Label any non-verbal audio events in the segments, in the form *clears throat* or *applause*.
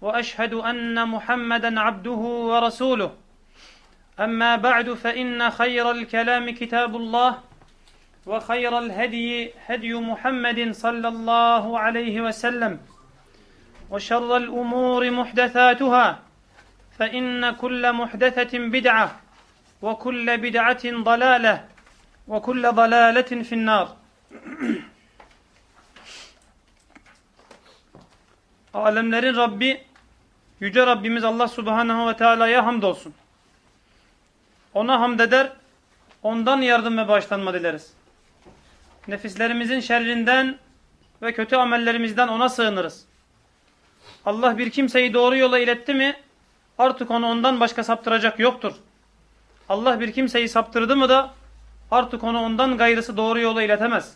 وأشهد أن محمدا عبده ورسوله. أما بعد فإن خير الكلام كتاب الله وخير الهدي هدي محمد صلى الله عليه وسلم وشر الأمور محدثاتها فإن كل محدثة بدعة وكل بدعة ضلالة وكل ضلالة في النار. *clears throat* Alemlerin Rabbi Yüce Rabbimiz Allah Subhanahu ve Teala'ya hamdolsun. Ona hamd eder, ondan yardım ve bağışlanma dileriz. Nefislerimizin şerrinden ve kötü amellerimizden ona sığınırız. Allah bir kimseyi doğru yola iletti mi artık onu ondan başka saptıracak yoktur. Allah bir kimseyi saptırdı mı da artık onu ondan gayrısı doğru yola iletemez.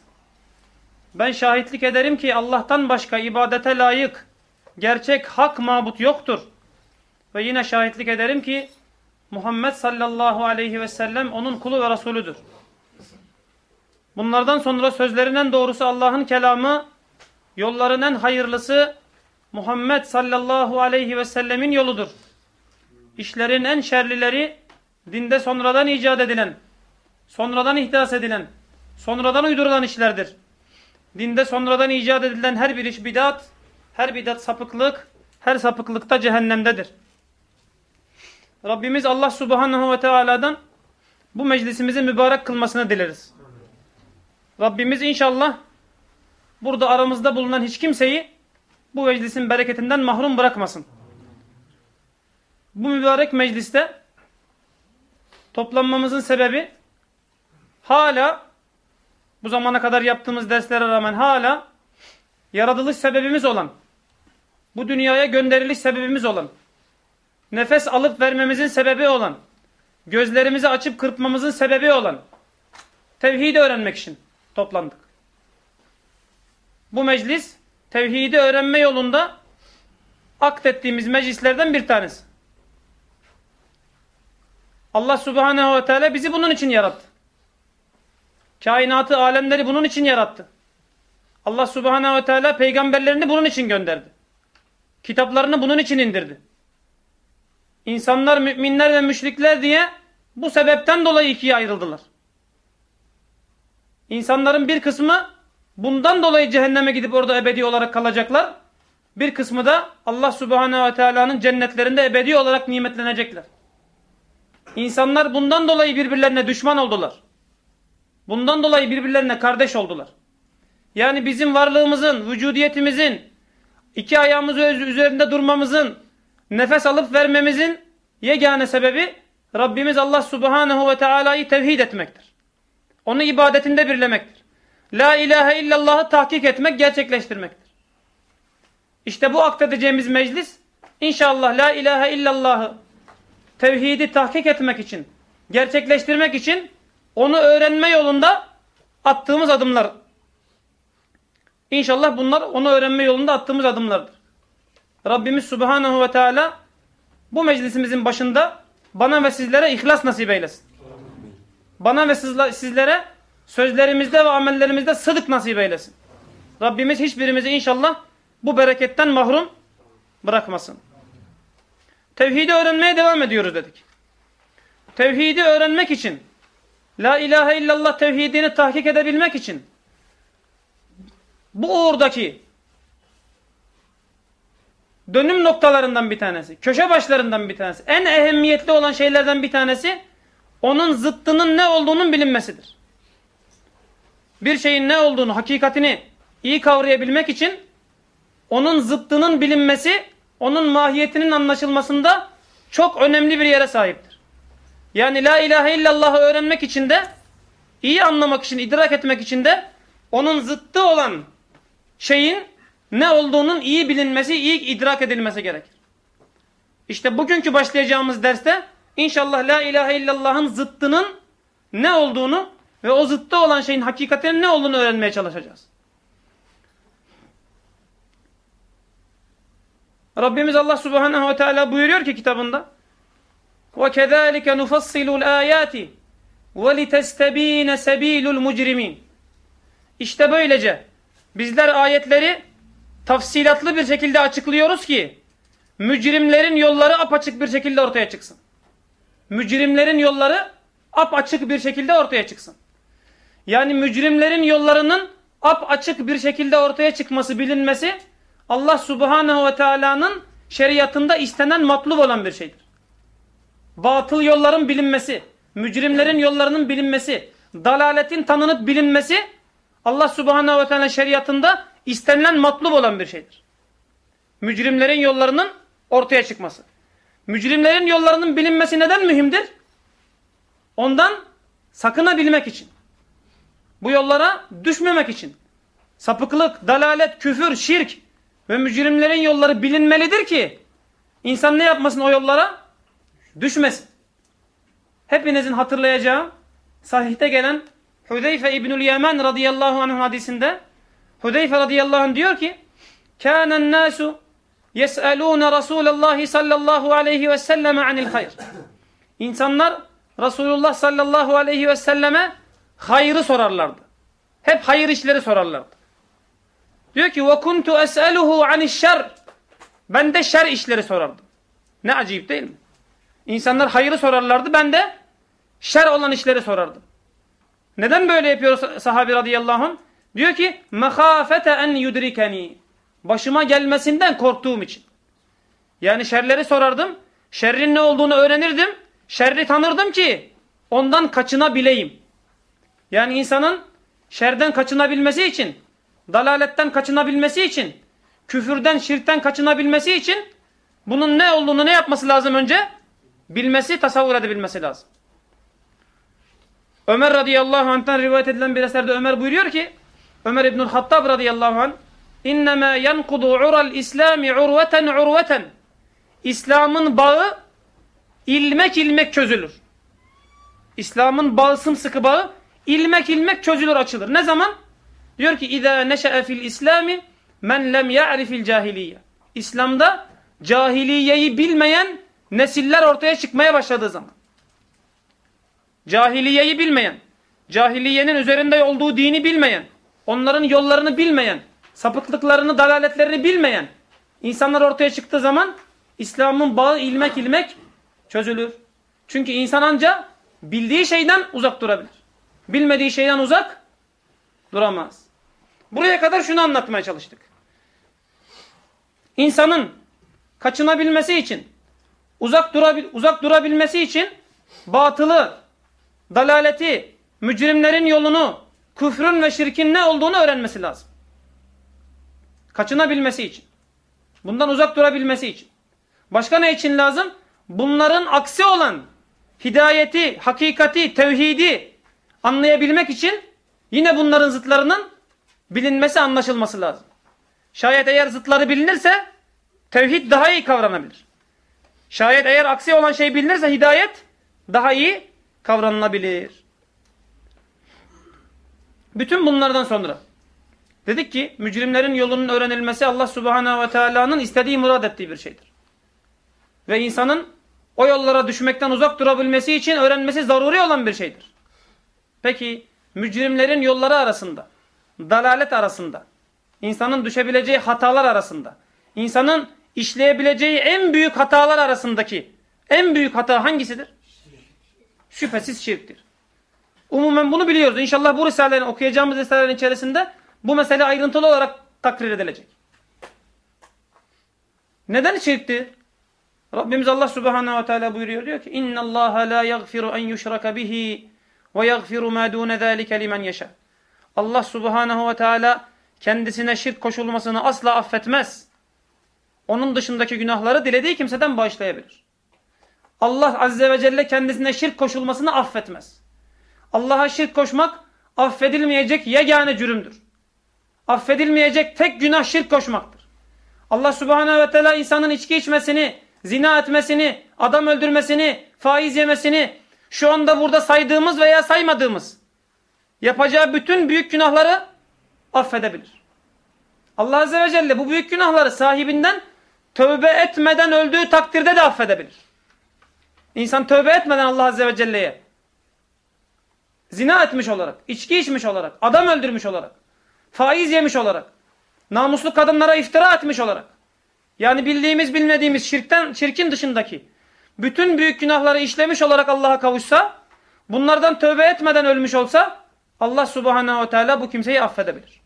Ben şahitlik ederim ki Allah'tan başka ibadete layık, gerçek hak mabut yoktur. Ve yine şahitlik ederim ki Muhammed sallallahu aleyhi ve sellem onun kulu ve Resulüdür. Bunlardan sonra sözlerinden doğrusu Allah'ın kelamı, yolların en hayırlısı Muhammed sallallahu aleyhi ve sellemin yoludur. İşlerin en şerlileri dinde sonradan icat edilen, sonradan ihdas edilen, sonradan uydurulan işlerdir. Dinde sonradan icat edilen her bir iş bidat, her bidat sapıklık, her sapıklıkta cehennemdedir. Rabbimiz Allah Subhanahu ve Teala'dan bu meclisimizi mübarek kılmasını dileriz. Rabbimiz inşallah burada aramızda bulunan hiç kimseyi bu meclisin bereketinden mahrum bırakmasın. Bu mübarek mecliste toplanmamızın sebebi hala bu zamana kadar yaptığımız derslere rağmen hala yaratılış sebebimiz olan bu dünyaya gönderiliş sebebimiz olan nefes alıp vermemizin sebebi olan gözlerimizi açıp kırpmamızın sebebi olan tevhidi öğrenmek için toplandık. Bu meclis tevhidi öğrenme yolunda akdettiğimiz meclislerden bir tanesi. Allah subhanehu ve teala bizi bunun için yarattı. Kainatı, alemleri bunun için yarattı. Allah subhanehu ve teala peygamberlerini bunun için gönderdi. Kitaplarını bunun için indirdi. İnsanlar, müminler ve müşrikler diye bu sebepten dolayı ikiye ayrıldılar. İnsanların bir kısmı bundan dolayı cehenneme gidip orada ebedi olarak kalacaklar. Bir kısmı da Allah subhanehu ve teala'nın cennetlerinde ebedi olarak nimetlenecekler. İnsanlar bundan dolayı birbirlerine düşman oldular. Bundan dolayı birbirlerine kardeş oldular. Yani bizim varlığımızın, vücudiyetimizin, iki ayağımız üzerinde durmamızın, nefes alıp vermemizin yegane sebebi Rabbimiz Allah Subhanahu ve Teala'yı tevhid etmektir. Onu ibadetinde birlemektir. La ilahe illallah'ı tahkik etmek, gerçekleştirmektir. İşte bu akdedeceğimiz meclis inşallah la ilahe illallah'ı tevhidi tahkik etmek için, gerçekleştirmek için onu öğrenme yolunda attığımız adımlar. İnşallah bunlar onu öğrenme yolunda attığımız adımlardır. Rabbimiz Subhanahu ve Teala bu meclisimizin başında bana ve sizlere ihlas nasip eylesin. Bana ve sizlere sözlerimizde ve amellerimizde sıdık nasip eylesin. Rabbimiz hiçbirimizi inşallah bu bereketten mahrum bırakmasın. Tevhidi öğrenmeye devam ediyoruz dedik. Tevhidi öğrenmek için, La ilahe illallah tevhidini tahkik edebilmek için, bu uğurdaki dönüm noktalarından bir tanesi, köşe başlarından bir tanesi, en ehemmiyetli olan şeylerden bir tanesi, onun zıttının ne olduğunun bilinmesidir. Bir şeyin ne olduğunu, hakikatini iyi kavrayabilmek için, onun zıttının bilinmesi, onun mahiyetinin anlaşılmasında çok önemli bir yere sahiptir. Yani la ilahe illallah'ı öğrenmek için de, iyi anlamak için, idrak etmek için de, onun zıttı olan şeyin ne olduğunun iyi bilinmesi, iyi idrak edilmesi gerekir. İşte bugünkü başlayacağımız derste İnşallah la ilahe illallah'ın zıttının ne olduğunu ve o zıttı olan şeyin hakikatinin ne olduğunu öğrenmeye çalışacağız. Rabbimiz Allah Subhanahu ve Teala buyuruyor ki kitabında وَكَذَٰلِكَ نُفَصِّلُ الْآيَاتِ وَلِتَسْتَب۪ينَ سَب۪يلُ الْمُجْرِم۪ينَ İşte böylece bizler ayetleri tafsilatlı bir şekilde açıklıyoruz ki mücrimlerin yolları apaçık bir şekilde ortaya çıksın. Mücrimlerin yolları apaçık bir şekilde ortaya çıksın. Yani mücrimlerin yollarının apaçık bir şekilde ortaya çıkması, bilinmesi Allah Subhanahu ve Teala'nın şeriatında istenen matlub olan bir şeydir. Batıl yolların bilinmesi, mücrimlerin yollarının bilinmesi, dalaletin tanınıp bilinmesi Allah Subhanahu ve Teala şeriatında istenilen matlub olan bir şeydir. Mücrimlerin yollarının ortaya çıkması. Mücrimlerin yollarının bilinmesi neden mühimdir? Ondan sakınabilmek için. Bu yollara düşmemek için. Sapıklık, dalalet, küfür, şirk ve mücrimlerin yolları bilinmelidir ki insan ne yapmasın o yollara? Düşmesin. Hepinizin hatırlayacağı sahihte gelen Hudeyfe İbnül Yemen radıyallahu anh hadisinde Hudeyfe radıyallahu anh diyor ki Kânen nâsu yes'elûne Rasûlallâhi sallallahu aleyhi ve selleme anil hayr. İnsanlar Resulullah sallallahu aleyhi ve selleme hayrı sorarlardı. Hep hayır işleri sorarlardı. Diyor ki ve kuntu es'eluhu anişşer. Ben de şer işleri sorardım. Ne acayip değil mi? İnsanlar hayırı sorarlardı. Ben de şer olan işleri sorardım. Neden böyle yapıyor sahabi radıyallahu anh? Diyor ki mehafete en yudrikeni. Başıma gelmesinden korktuğum için. Yani şerleri sorardım. Şerrin ne olduğunu öğrenirdim. Şerri tanırdım ki ondan kaçınabileyim. Yani insanın şerden kaçınabilmesi için, dalaletten kaçınabilmesi için, küfürden, şirkten kaçınabilmesi için bunun ne olduğunu ne yapması lazım önce? Bilmesi, tasavvur edebilmesi lazım. Ömer radıyallahu anh'tan rivayet edilen bir eserde Ömer buyuruyor ki Ömer İbnül Hattab radıyallahu anh İnnemâ yenkudu ural islami urveten urveten İslam'ın bağı ilmek ilmek çözülür. İslam'ın bağı sımsıkı bağı ilmek ilmek çözülür açılır. Ne zaman? Diyor ki İzâ neşe'e fil islami men lem ya'rifil cahiliye İslam'da cahiliyeyi bilmeyen nesiller ortaya çıkmaya başladığı zaman. Cahiliyeyi bilmeyen, cahiliyenin üzerinde olduğu dini bilmeyen, onların yollarını bilmeyen, sapıklıklarını, dalaletlerini bilmeyen insanlar ortaya çıktığı zaman İslam'ın bağı ilmek ilmek çözülür. Çünkü insan anca bildiği şeyden uzak durabilir. Bilmediği şeyden uzak duramaz. Buraya kadar şunu anlatmaya çalıştık. İnsanın kaçınabilmesi için, uzak, durabil uzak durabilmesi için batılı, dalaleti, mücrimlerin yolunu, küfrün ve şirkin ne olduğunu öğrenmesi lazım. Kaçınabilmesi için. Bundan uzak durabilmesi için. Başka ne için lazım? Bunların aksi olan hidayeti, hakikati, tevhidi anlayabilmek için yine bunların zıtlarının bilinmesi, anlaşılması lazım. Şayet eğer zıtları bilinirse tevhid daha iyi kavranabilir. Şayet eğer aksi olan şey bilinirse hidayet daha iyi kavranılabilir. Bütün bunlardan sonra dedik ki mücrimlerin yolunun öğrenilmesi Allah subhanehu ve teala'nın istediği murad ettiği bir şeydir. Ve insanın o yollara düşmekten uzak durabilmesi için öğrenmesi zaruri olan bir şeydir. Peki mücrimlerin yolları arasında, dalalet arasında, insanın düşebileceği hatalar arasında, insanın işleyebileceği en büyük hatalar arasındaki en büyük hata hangisidir? Şüphesiz şirktir. Umumen bunu biliyoruz. İnşallah bu risalelerin okuyacağımız risalelerin içerisinde bu mesele ayrıntılı olarak takrir edilecek. Neden şirktir? Rabbimiz Allah Subhanahu ve Teala buyuruyor diyor ki İnna Allah la yaghfiru en yushraka bihi ve yaghfiru ma dun zalika limen yasha. Allah Subhanahu ve Teala kendisine şirk koşulmasını asla affetmez. Onun dışındaki günahları dilediği kimseden bağışlayabilir. Allah Azze ve Celle kendisine şirk koşulmasını affetmez. Allah'a şirk koşmak affedilmeyecek yegane cürümdür. Affedilmeyecek tek günah şirk koşmaktır. Allah Subhanahu ve Teala insanın içki içmesini, zina etmesini, adam öldürmesini, faiz yemesini, şu anda burada saydığımız veya saymadığımız yapacağı bütün büyük günahları affedebilir. Allah Azze ve Celle bu büyük günahları sahibinden tövbe etmeden öldüğü takdirde de affedebilir. İnsan tövbe etmeden Allah Azze ve Celle'ye zina etmiş olarak, içki içmiş olarak, adam öldürmüş olarak, faiz yemiş olarak, namuslu kadınlara iftira etmiş olarak, yani bildiğimiz bilmediğimiz şirkten, şirkin dışındaki bütün büyük günahları işlemiş olarak Allah'a kavuşsa, bunlardan tövbe etmeden ölmüş olsa, Allah subhanehu ve teala bu kimseyi affedebilir.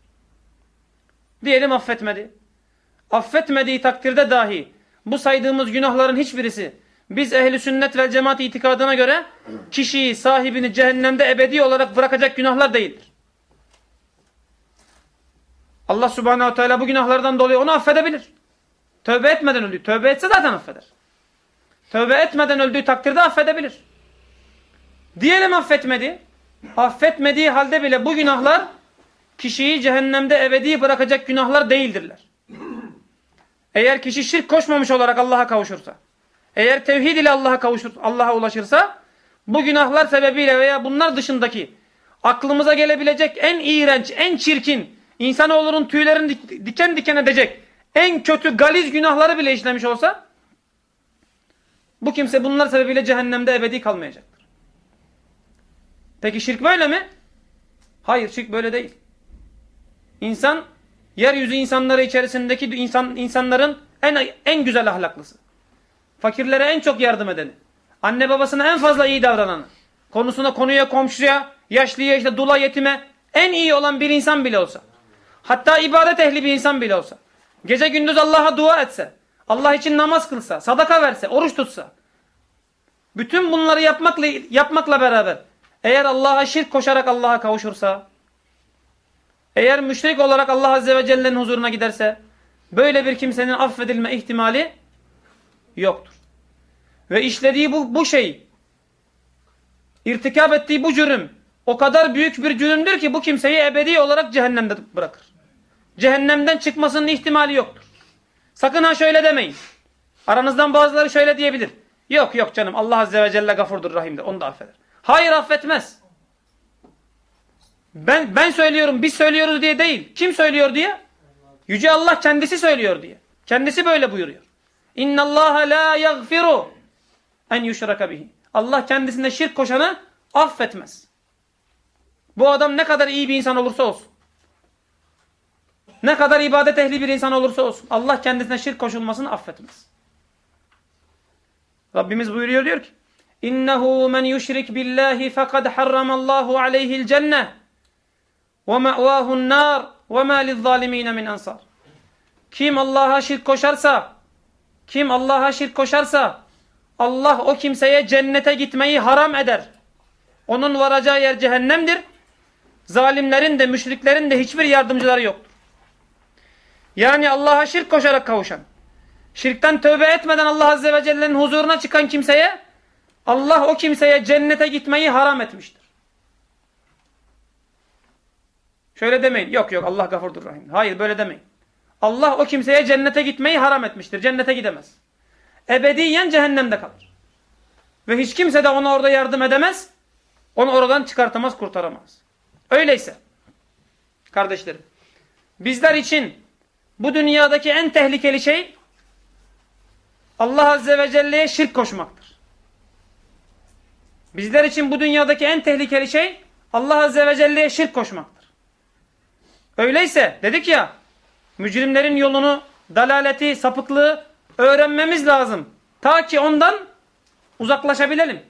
Diyelim affetmedi. Affetmediği takdirde dahi bu saydığımız günahların hiçbirisi biz ehli sünnet ve cemaat itikadına göre kişiyi, sahibini cehennemde ebedi olarak bırakacak günahlar değildir. Allah subhanehu teala bu günahlardan dolayı onu affedebilir. Tövbe etmeden öldü. Tövbe etse zaten affeder. Tövbe etmeden öldüğü takdirde affedebilir. Diyelim affetmedi. Affetmediği halde bile bu günahlar kişiyi cehennemde ebedi bırakacak günahlar değildirler. Eğer kişi şirk koşmamış olarak Allah'a kavuşursa, eğer tevhid ile Allah'a kavuşur, Allah'a ulaşırsa bu günahlar sebebiyle veya bunlar dışındaki aklımıza gelebilecek en iğrenç, en çirkin, insanoğlunun tüylerini diken diken edecek en kötü galiz günahları bile işlemiş olsa bu kimse bunlar sebebiyle cehennemde ebedi kalmayacaktır. Peki şirk böyle mi? Hayır şirk böyle değil. İnsan yeryüzü insanları içerisindeki insan, insanların en, en güzel ahlaklısı. Fakirlere en çok yardım edeni. Anne babasına en fazla iyi davrananı. Konusuna konuya komşuya, yaşlıya işte dula yetime en iyi olan bir insan bile olsa. Hatta ibadet ehli bir insan bile olsa. Gece gündüz Allah'a dua etse. Allah için namaz kılsa, sadaka verse, oruç tutsa. Bütün bunları yapmakla, yapmakla beraber eğer Allah'a şirk koşarak Allah'a kavuşursa, eğer müşrik olarak Allah Azze ve Celle'nin huzuruna giderse, böyle bir kimsenin affedilme ihtimali yoktur. Ve işlediği bu, bu şey, irtikap ettiği bu cürüm, o kadar büyük bir cürümdür ki bu kimseyi ebedi olarak cehennemde bırakır. Cehennemden çıkmasının ihtimali yoktur. Sakın ha şöyle demeyin. Aranızdan bazıları şöyle diyebilir. Yok yok canım Allah Azze ve Celle gafurdur rahimdir. Onu da affeder. Hayır affetmez. Ben, ben söylüyorum biz söylüyoruz diye değil. Kim söylüyor diye? Yüce Allah kendisi söylüyor diye. Kendisi böyle buyuruyor. İnna Allah la yaghfiru en yushraka bihi. Allah kendisine şirk koşanı affetmez. Bu adam ne kadar iyi bir insan olursa olsun. Ne kadar ibadet ehli bir insan olursa olsun. Allah kendisine şirk koşulmasını affetmez. Rabbimiz buyuruyor diyor ki İnnehu men yuşrik billahi fekad harramallahu aleyhil cenne ve me'vahun nar ve ma lizzalimine min ansar. Kim Allah'a şirk koşarsa kim Allah'a şirk koşarsa Allah o kimseye cennete gitmeyi haram eder. Onun varacağı yer cehennemdir. Zalimlerin de müşriklerin de hiçbir yardımcıları yoktur. Yani Allah'a şirk koşarak kavuşan, şirkten tövbe etmeden Allah Azze ve Celle'nin huzuruna çıkan kimseye, Allah o kimseye cennete gitmeyi haram etmiştir. Şöyle demeyin. Yok yok Allah gafurdur rahim. Hayır böyle demeyin. Allah o kimseye cennete gitmeyi haram etmiştir. Cennete gidemez. Ebediyen cehennemde kalır. Ve hiç kimse de ona orada yardım edemez. Onu oradan çıkartamaz, kurtaramaz. Öyleyse kardeşlerim bizler için bu dünyadaki en tehlikeli şey Allah Azze ve Celle'ye şirk koşmaktır. Bizler için bu dünyadaki en tehlikeli şey Allah Azze ve Celle'ye şirk koşmaktır. Öyleyse dedik ya mücrimlerin yolunu, dalaleti, sapıklığı öğrenmemiz lazım. Ta ki ondan uzaklaşabilelim.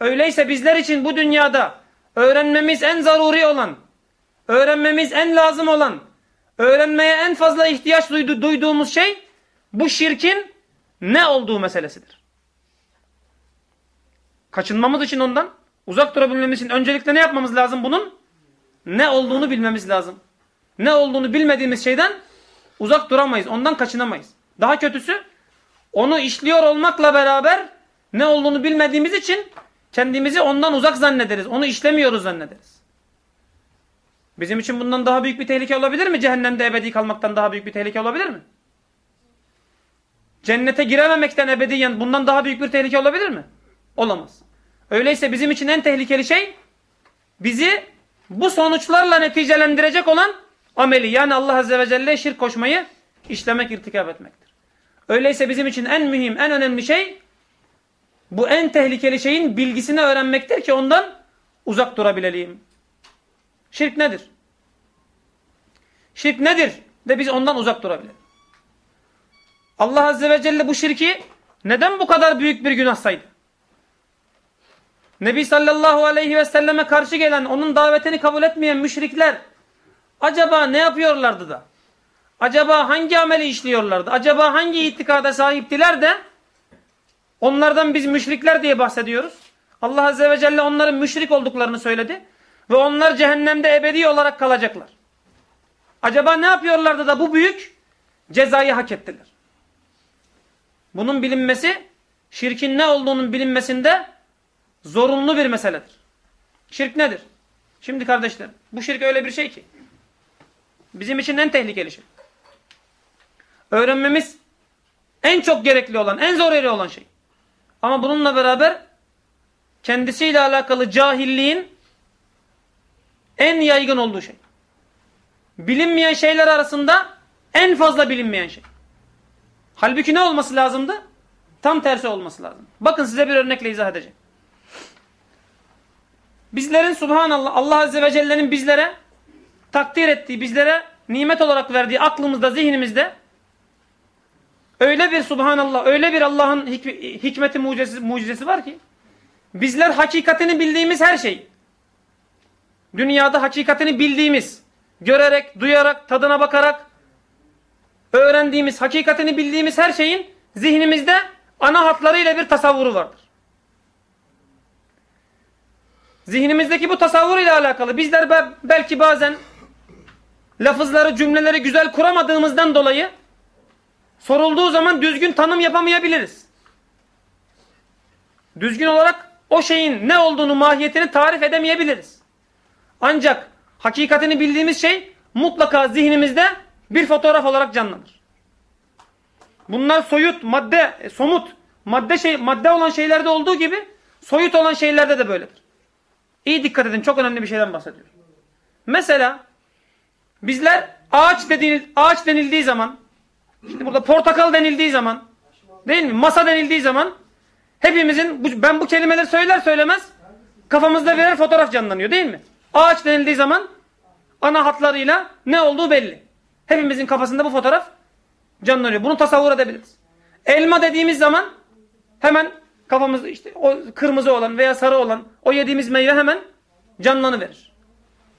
Öyleyse bizler için bu dünyada öğrenmemiz en zaruri olan, öğrenmemiz en lazım olan, öğrenmeye en fazla ihtiyaç duydu, duyduğumuz şey bu şirkin ne olduğu meselesidir. Kaçınmamız için ondan, uzak durabilmemiz için öncelikle ne yapmamız lazım bunun? Ne olduğunu bilmemiz lazım. Ne olduğunu bilmediğimiz şeyden uzak duramayız, ondan kaçınamayız. Daha kötüsü, onu işliyor olmakla beraber ne olduğunu bilmediğimiz için kendimizi ondan uzak zannederiz. Onu işlemiyoruz zannederiz. Bizim için bundan daha büyük bir tehlike olabilir mi? Cehennemde ebedi kalmaktan daha büyük bir tehlike olabilir mi? Cennete girememekten ebediyen bundan daha büyük bir tehlike olabilir mi? Olamaz. Öyleyse bizim için en tehlikeli şey bizi bu sonuçlarla neticelendirecek olan ameli yani Allah Azze ve Celle şirk koşmayı işlemek, irtikap etmektir. Öyleyse bizim için en mühim, en önemli şey bu en tehlikeli şeyin bilgisini öğrenmektir ki ondan uzak durabilelim. Şirk nedir? Şirk nedir? De biz ondan uzak durabilelim. Allah Azze ve Celle bu şirki neden bu kadar büyük bir günah saydı? Nebi sallallahu aleyhi ve selleme karşı gelen, onun davetini kabul etmeyen müşrikler acaba ne yapıyorlardı da? Acaba hangi ameli işliyorlardı? Acaba hangi itikada sahiptiler de onlardan biz müşrikler diye bahsediyoruz? Allah Azze ve Celle onların müşrik olduklarını söyledi ve onlar cehennemde ebedi olarak kalacaklar. Acaba ne yapıyorlardı da bu büyük cezayı hak ettiler? Bunun bilinmesi şirkin ne olduğunun bilinmesinde zorunlu bir meseledir. Şirk nedir? Şimdi kardeşler bu şirk öyle bir şey ki bizim için en tehlikeli şey. Öğrenmemiz en çok gerekli olan, en zor yeri olan şey. Ama bununla beraber kendisiyle alakalı cahilliğin en yaygın olduğu şey. Bilinmeyen şeyler arasında en fazla bilinmeyen şey. Halbuki ne olması lazımdı? Tam tersi olması lazım. Bakın size bir örnekle izah edeceğim. Bizlerin subhanallah Allah Azze ve Celle'nin bizlere takdir ettiği, bizlere nimet olarak verdiği aklımızda, zihnimizde öyle bir subhanallah, öyle bir Allah'ın hik hikmeti mucizesi, mucizesi var ki bizler hakikatini bildiğimiz her şey dünyada hakikatini bildiğimiz görerek, duyarak, tadına bakarak öğrendiğimiz, hakikatini bildiğimiz her şeyin zihnimizde ana hatlarıyla bir tasavvuru vardır. Zihnimizdeki bu tasavvur ile alakalı bizler belki bazen lafızları, cümleleri güzel kuramadığımızdan dolayı sorulduğu zaman düzgün tanım yapamayabiliriz. Düzgün olarak o şeyin ne olduğunu, mahiyetini tarif edemeyebiliriz. Ancak hakikatini bildiğimiz şey mutlaka zihnimizde bir fotoğraf olarak canlanır. Bunlar soyut, madde, e, somut, madde şey, madde olan şeylerde olduğu gibi soyut olan şeylerde de böyledir. İyi dikkat edin, çok önemli bir şeyden bahsediyorum. Mesela bizler ağaç denil, ağaç denildiği zaman, şimdi burada portakal denildiği zaman, değil mi? Masa denildiği zaman hepimizin ben bu kelimeleri söyler söylemez kafamızda birer fotoğraf canlanıyor, değil mi? Ağaç denildiği zaman ana hatlarıyla ne olduğu belli. Hepimizin kafasında bu fotoğraf canlanıyor. Bunu tasavvur edebiliriz. Elma dediğimiz zaman hemen kafamızda işte o kırmızı olan veya sarı olan o yediğimiz meyve hemen canlanıverir.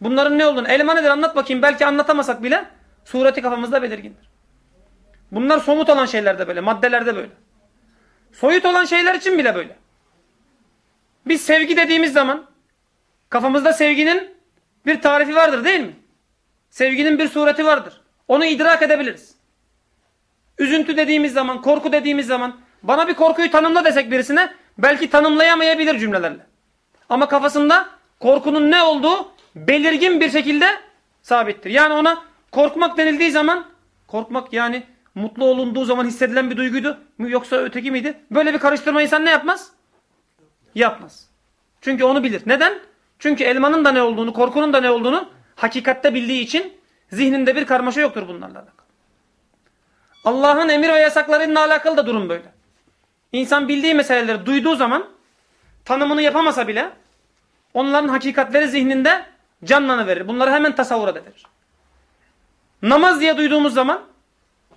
Bunların ne olduğunu elma nedir anlat bakayım. Belki anlatamasak bile sureti kafamızda belirgindir. Bunlar somut olan şeylerde böyle, maddelerde böyle. Soyut olan şeyler için bile böyle. Biz sevgi dediğimiz zaman kafamızda sevginin bir tarifi vardır değil mi? Sevginin bir sureti vardır. Onu idrak edebiliriz. Üzüntü dediğimiz zaman, korku dediğimiz zaman bana bir korkuyu tanımla desek birisine belki tanımlayamayabilir cümlelerle. Ama kafasında korkunun ne olduğu belirgin bir şekilde sabittir. Yani ona korkmak denildiği zaman korkmak yani mutlu olunduğu zaman hissedilen bir duyguydu yoksa öteki miydi? Böyle bir karıştırma insan ne yapmaz? Yapmaz. Çünkü onu bilir. Neden? Çünkü elmanın da ne olduğunu, korkunun da ne olduğunu hakikatte bildiği için zihninde bir karmaşa yoktur bunlarla alakalı. Allah'ın emir ve yasaklarıyla alakalı da durum böyle. İnsan bildiği meseleleri duyduğu zaman tanımını yapamasa bile onların hakikatleri zihninde canlanıverir. Bunları hemen tasavvur edebilir. Namaz diye duyduğumuz zaman,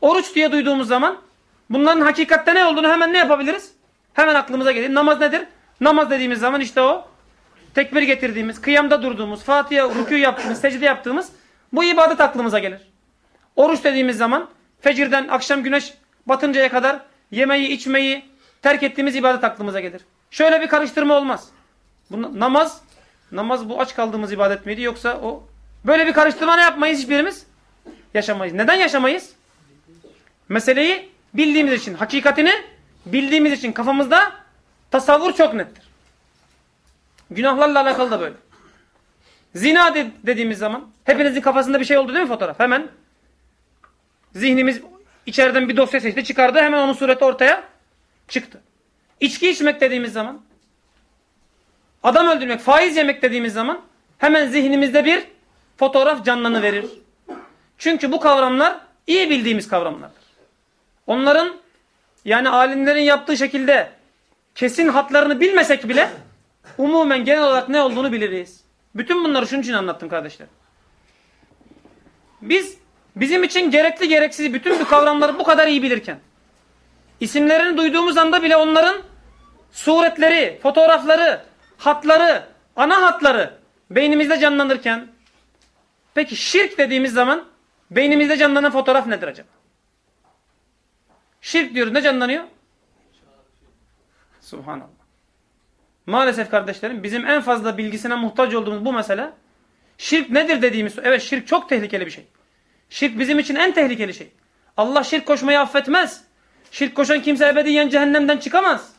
oruç diye duyduğumuz zaman bunların hakikatte ne olduğunu hemen ne yapabiliriz? Hemen aklımıza gelir. Namaz nedir? Namaz dediğimiz zaman işte o tekbir getirdiğimiz, kıyamda durduğumuz, Fatiha, rükû yaptığımız, secde yaptığımız bu ibadet aklımıza gelir. Oruç dediğimiz zaman fecirden akşam güneş batıncaya kadar yemeği, içmeyi terk ettiğimiz ibadet aklımıza gelir. Şöyle bir karıştırma olmaz. Bu, namaz, namaz bu aç kaldığımız ibadet miydi yoksa o böyle bir karıştırma ne yapmayız hiçbirimiz? Yaşamayız. Neden yaşamayız? Meseleyi bildiğimiz için, hakikatini bildiğimiz için kafamızda tasavvur çok nettir. Günahlarla alakalı da böyle. Zina de dediğimiz zaman hepinizin kafasında bir şey oldu değil mi fotoğraf? Hemen zihnimiz içeriden bir dosya seçti çıkardı hemen onun sureti ortaya çıktı. İçki içmek dediğimiz zaman adam öldürmek, faiz yemek dediğimiz zaman hemen zihnimizde bir fotoğraf canlanıverir. Çünkü bu kavramlar iyi bildiğimiz kavramlardır. Onların yani alimlerin yaptığı şekilde kesin hatlarını bilmesek bile umumen genel olarak ne olduğunu biliriz. Bütün bunları şunun için anlattım kardeşler. Biz bizim için gerekli gereksiz bütün bu kavramları bu kadar iyi bilirken isimlerini duyduğumuz anda bile onların suretleri, fotoğrafları, hatları, ana hatları beynimizde canlanırken peki şirk dediğimiz zaman beynimizde canlanan fotoğraf nedir acaba? Şirk diyoruz ne canlanıyor? Subhanallah. Maalesef kardeşlerim bizim en fazla bilgisine muhtaç olduğumuz bu mesele şirk nedir dediğimiz evet şirk çok tehlikeli bir şey. Şirk bizim için en tehlikeli şey. Allah şirk koşmayı affetmez. Şirk koşan kimse ebediyen cehennemden çıkamaz.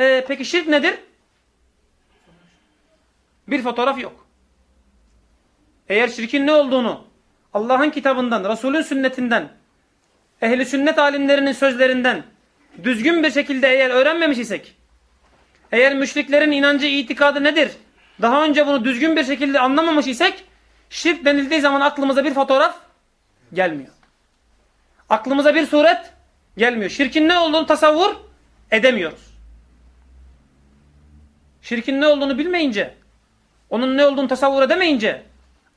Ee, peki şirk nedir? Bir fotoğraf yok. Eğer şirkin ne olduğunu Allah'ın kitabından, Resulün sünnetinden, ehli sünnet alimlerinin sözlerinden düzgün bir şekilde eğer öğrenmemiş isek, eğer müşriklerin inancı, itikadı nedir? Daha önce bunu düzgün bir şekilde anlamamış isek, şirk denildiği zaman aklımıza bir fotoğraf gelmiyor. Aklımıza bir suret gelmiyor. Şirkin ne olduğunu tasavvur edemiyoruz. Şirkin ne olduğunu bilmeyince, onun ne olduğunu tasavvur edemeyince,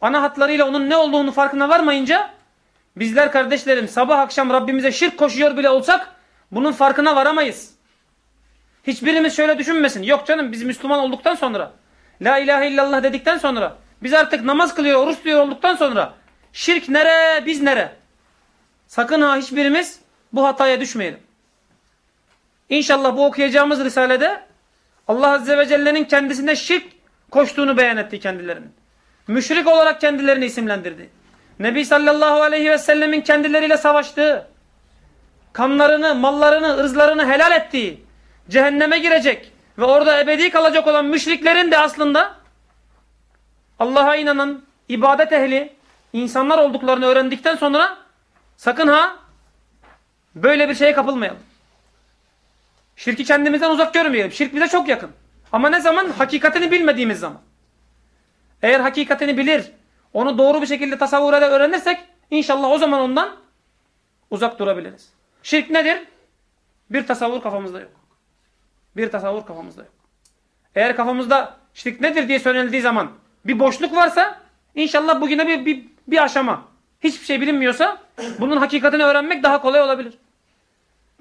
ana hatlarıyla onun ne olduğunu farkına varmayınca, bizler kardeşlerim sabah akşam Rabbimize şirk koşuyor bile olsak, bunun farkına varamayız. Hiçbirimiz şöyle düşünmesin. Yok canım biz Müslüman olduktan sonra, La ilahe illallah dedikten sonra, biz artık namaz kılıyor, oruç tutuyor olduktan sonra, şirk nere, biz nere? Sakın ha hiçbirimiz bu hataya düşmeyelim. İnşallah bu okuyacağımız Risale'de Allah Azze ve Celle'nin kendisine şirk koştuğunu beyan etti kendilerinin. Müşrik olarak kendilerini isimlendirdi. Nebi sallallahu aleyhi ve sellemin kendileriyle savaştığı, kanlarını, mallarını, ırzlarını helal ettiği, cehenneme girecek ve orada ebedi kalacak olan müşriklerin de aslında Allah'a inanan, ibadet ehli insanlar olduklarını öğrendikten sonra sakın ha böyle bir şeye kapılmayalım. Şirki kendimizden uzak görmeyelim. Şirk bize çok yakın. Ama ne zaman? Hakikatini bilmediğimiz zaman. Eğer hakikatini bilir, onu doğru bir şekilde tasavvur eder öğrenirsek inşallah o zaman ondan uzak durabiliriz. Şirk nedir? Bir tasavvur kafamızda yok. Bir tasavvur kafamızda yok. Eğer kafamızda şirk nedir diye söylenildiği zaman bir boşluk varsa inşallah bugüne bir, bir, bir aşama. Hiçbir şey bilinmiyorsa bunun hakikatini öğrenmek daha kolay olabilir.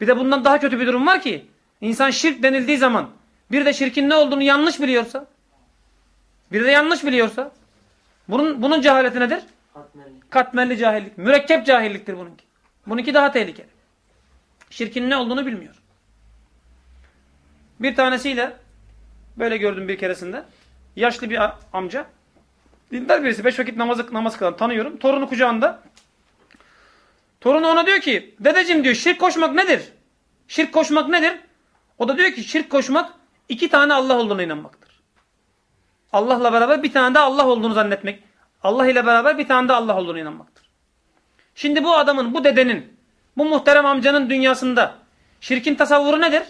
Bir de bundan daha kötü bir durum var ki insan şirk denildiği zaman bir de şirkin ne olduğunu yanlış biliyorsa bir de yanlış biliyorsa bunun, bunun cehaleti nedir? Katmerli. Katmerli cahillik. Mürekkep cahilliktir bununki. Bununki daha tehlikeli. Şirkin ne olduğunu bilmiyor. Bir tanesiyle böyle gördüm bir keresinde. Yaşlı bir amca. Dindar birisi. Beş vakit namazı, namaz kılan tanıyorum. Torunu kucağında. Torunu ona diyor ki dedeciğim diyor şirk koşmak nedir? Şirk koşmak nedir? O da diyor ki şirk koşmak iki tane Allah olduğuna inanmaktır. Allah'la beraber bir tane de Allah olduğunu zannetmek. Allah ile beraber bir tane de Allah olduğunu inanmaktır. Şimdi bu adamın, bu dedenin, bu muhterem amcanın dünyasında şirkin tasavvuru nedir?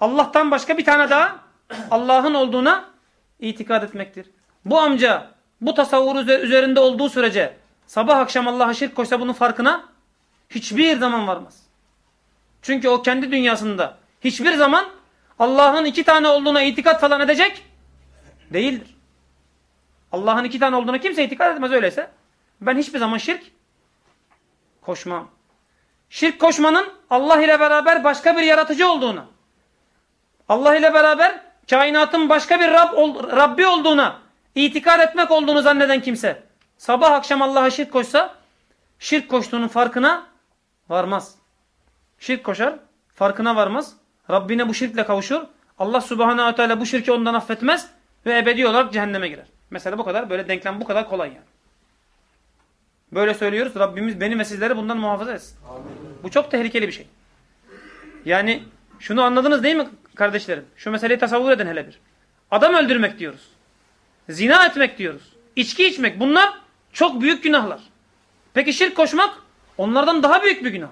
Allah'tan başka bir tane daha Allah'ın olduğuna itikad etmektir. Bu amca bu tasavvur üzerinde olduğu sürece sabah akşam Allah'a şirk koşsa bunun farkına hiçbir zaman varmaz. Çünkü o kendi dünyasında hiçbir zaman Allah'ın iki tane olduğuna itikat falan edecek değildir. Allah'ın iki tane olduğuna kimse itikat etmez öyleyse. Ben hiçbir zaman şirk koşmam. Şirk koşmanın Allah ile beraber başka bir yaratıcı olduğuna, Allah ile beraber kainatın başka bir Rab, Rabbi olduğuna itikad etmek olduğunu zanneden kimse sabah akşam Allah'a şirk koşsa şirk koştuğunun farkına varmaz. Şirk koşar, farkına varmaz. Rabbine bu şirkle kavuşur. Allah subhanehu ve teala bu şirki ondan affetmez ve ebedi olarak cehenneme girer. Mesela bu kadar, böyle denklem bu kadar kolay yani. Böyle söylüyoruz. Rabbimiz beni ve sizleri bundan muhafaza etsin. Amin. Bu çok tehlikeli bir şey. Yani şunu anladınız değil mi kardeşlerim? Şu meseleyi tasavvur edin hele bir. Adam öldürmek diyoruz. Zina etmek diyoruz. İçki içmek. Bunlar çok büyük günahlar. Peki şirk koşmak? Onlardan daha büyük bir günah.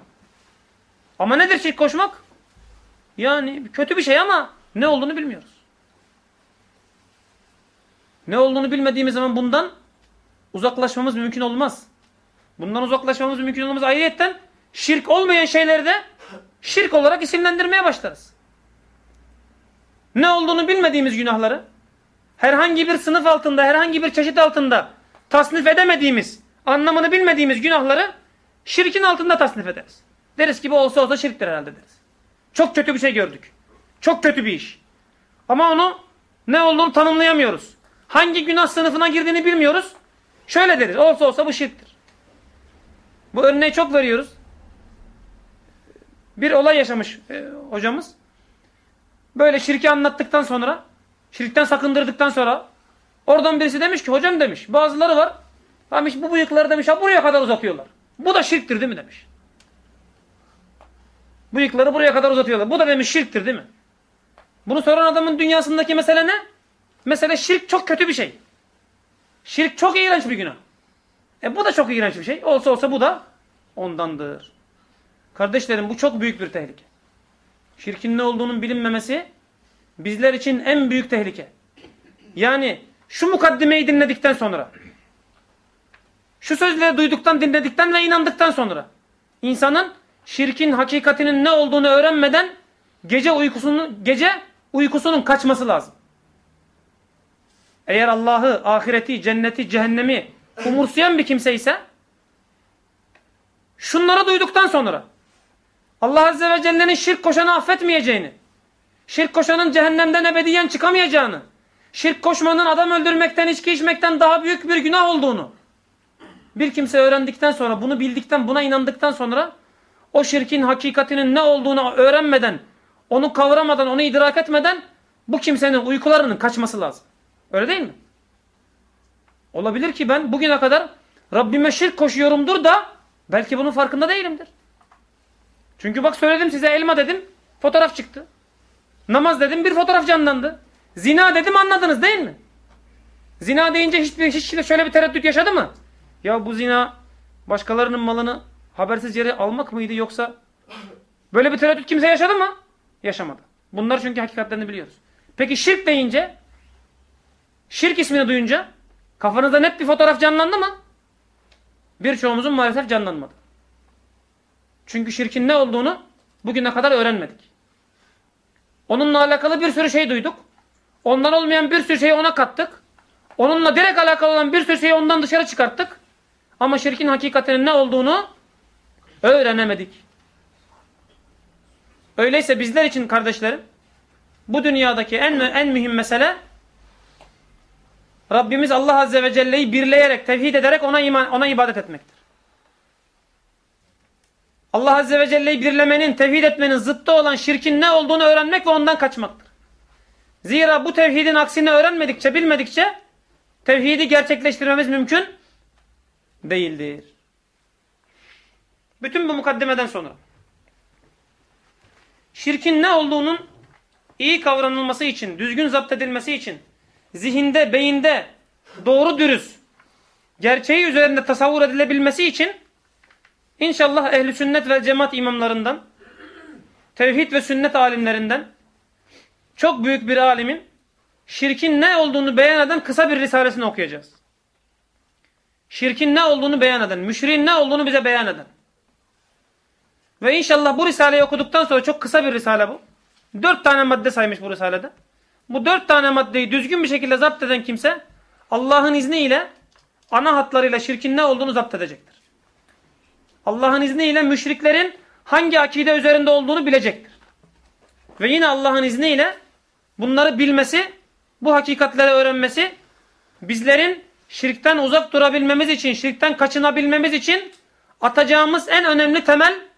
Ama nedir şirk koşmak? Yani kötü bir şey ama ne olduğunu bilmiyoruz. Ne olduğunu bilmediğimiz zaman bundan uzaklaşmamız mümkün olmaz. Bundan uzaklaşmamız mümkün olmaz. Ayrıyetten şirk olmayan şeyleri de şirk olarak isimlendirmeye başlarız. Ne olduğunu bilmediğimiz günahları herhangi bir sınıf altında, herhangi bir çeşit altında tasnif edemediğimiz, anlamını bilmediğimiz günahları şirkin altında tasnif ederiz. Deriz ki bu olsa olsa şirktir herhalde deriz. Çok kötü bir şey gördük. Çok kötü bir iş. Ama onu ne olduğunu tanımlayamıyoruz. Hangi günah sınıfına girdiğini bilmiyoruz. Şöyle deriz. Olsa olsa bu şirktir. Bu örneği çok veriyoruz. Bir olay yaşamış e, hocamız. Böyle şirki anlattıktan sonra, şirkten sakındırdıktan sonra oradan birisi demiş ki hocam demiş bazıları var. Demiş bu bıyıkları demiş ha buraya kadar uzatıyorlar. Bu da şirktir değil mi demiş. Bıyıkları buraya kadar uzatıyorlar. Bu da demiş şirktir değil mi? Bunu soran adamın dünyasındaki mesele ne? Mesele şirk çok kötü bir şey. Şirk çok iğrenç bir günah. E bu da çok iğrenç bir şey. Olsa olsa bu da ondandır. Kardeşlerim bu çok büyük bir tehlike. Şirkin ne olduğunun bilinmemesi bizler için en büyük tehlike. Yani şu mukaddimeyi dinledikten sonra, şu sözleri duyduktan, dinledikten ve inandıktan sonra insanın şirkin hakikatinin ne olduğunu öğrenmeden gece uykusunun gece uykusunun kaçması lazım. Eğer Allah'ı, ahireti, cenneti, cehennemi umursayan bir kimse ise şunları duyduktan sonra Allah Azze ve Celle'nin şirk koşanı affetmeyeceğini, şirk koşanın cehennemden ebediyen çıkamayacağını, şirk koşmanın adam öldürmekten, içki içmekten daha büyük bir günah olduğunu bir kimse öğrendikten sonra, bunu bildikten, buna inandıktan sonra o şirkin hakikatinin ne olduğunu öğrenmeden, onu kavramadan, onu idrak etmeden bu kimsenin uykularının kaçması lazım. Öyle değil mi? Olabilir ki ben bugüne kadar Rabbime şirk koşuyorumdur da belki bunun farkında değilimdir. Çünkü bak söyledim size elma dedim fotoğraf çıktı. Namaz dedim bir fotoğraf canlandı. Zina dedim anladınız değil mi? Zina deyince hiçbir hiç şöyle bir tereddüt yaşadı mı? Ya bu zina başkalarının malını habersiz yere almak mıydı yoksa böyle bir tereddüt kimse yaşadı mı? Yaşamadı. Bunlar çünkü hakikatlerini biliyoruz. Peki şirk deyince şirk ismini duyunca kafanızda net bir fotoğraf canlandı mı? Birçoğumuzun maalesef canlanmadı. Çünkü şirkin ne olduğunu bugüne kadar öğrenmedik. Onunla alakalı bir sürü şey duyduk. Ondan olmayan bir sürü şeyi ona kattık. Onunla direkt alakalı olan bir sürü şeyi ondan dışarı çıkarttık. Ama şirkin hakikatinin ne olduğunu öğrenemedik. Öyleyse bizler için kardeşlerim bu dünyadaki en en mühim mesele Rabbimiz Allah Azze ve Celle'yi birleyerek, tevhid ederek ona iman, ona ibadet etmektir. Allah Azze ve Celle'yi birlemenin, tevhid etmenin zıttı olan şirkin ne olduğunu öğrenmek ve ondan kaçmaktır. Zira bu tevhidin aksini öğrenmedikçe, bilmedikçe tevhidi gerçekleştirmemiz mümkün değildir. Bütün bu mukaddemeden sonra şirkin ne olduğunun iyi kavranılması için, düzgün zapt edilmesi için, zihinde, beyinde doğru dürüst, gerçeği üzerinde tasavvur edilebilmesi için İnşallah ehli sünnet ve cemaat imamlarından, tevhid ve sünnet alimlerinden çok büyük bir alimin şirkin ne olduğunu beyan eden kısa bir risalesini okuyacağız. Şirkin ne olduğunu beyan eden, müşriğin ne olduğunu bize beyan eden. Ve inşallah bu risaleyi okuduktan sonra çok kısa bir risale bu. Dört tane madde saymış bu risalede. Bu dört tane maddeyi düzgün bir şekilde zapt eden kimse Allah'ın izniyle ana hatlarıyla şirkin ne olduğunu zapt edecektir. Allah'ın izniyle müşriklerin hangi akide üzerinde olduğunu bilecektir. Ve yine Allah'ın izniyle bunları bilmesi, bu hakikatleri öğrenmesi bizlerin şirkten uzak durabilmemiz için, şirkten kaçınabilmemiz için atacağımız en önemli temel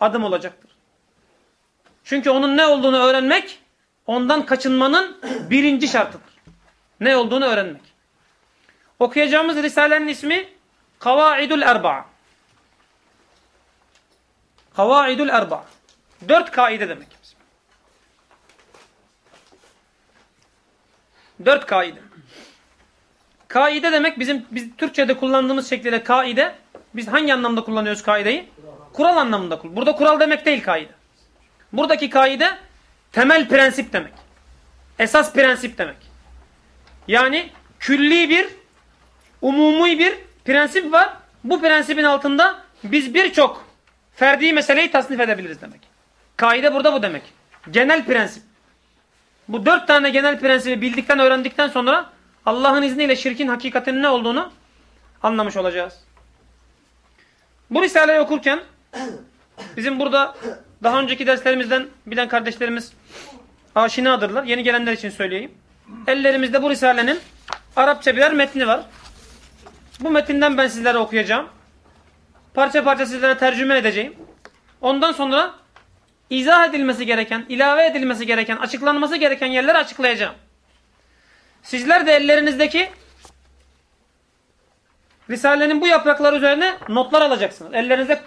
adım olacaktır. Çünkü onun ne olduğunu öğrenmek, ondan kaçınmanın *clears throat* birinci şartıdır. Ne olduğunu öğrenmek. Okuyacağımız Risale'nin ismi Kavaidul Erba'a. Kavaidul erba. Dört kaide demek. Dört kaide. Kaide demek bizim biz Türkçe'de kullandığımız şekliyle kaide. Biz hangi anlamda kullanıyoruz kaideyi? Kural anlamında. Burada kural demek değil kaide. Buradaki kaide temel prensip demek. Esas prensip demek. Yani külli bir, umumi bir prensip var. Bu prensibin altında biz birçok ferdi meseleyi tasnif edebiliriz demek. Kaide burada bu demek. Genel prensip. Bu dört tane genel prensibi bildikten, öğrendikten sonra Allah'ın izniyle şirkin hakikatinin ne olduğunu anlamış olacağız. Bu Risale'yi okurken bizim burada daha önceki derslerimizden bilen kardeşlerimiz aşinadırlar. Yeni gelenler için söyleyeyim. Ellerimizde bu Risale'nin Arapça birer metni var. Bu metinden ben sizlere okuyacağım. Parça parça sizlere tercüme edeceğim. Ondan sonra izah edilmesi gereken, ilave edilmesi gereken, açıklanması gereken yerleri açıklayacağım. Sizler de ellerinizdeki Risale'nin bu yaprakları üzerine notlar alacaksınız. Ellerinizde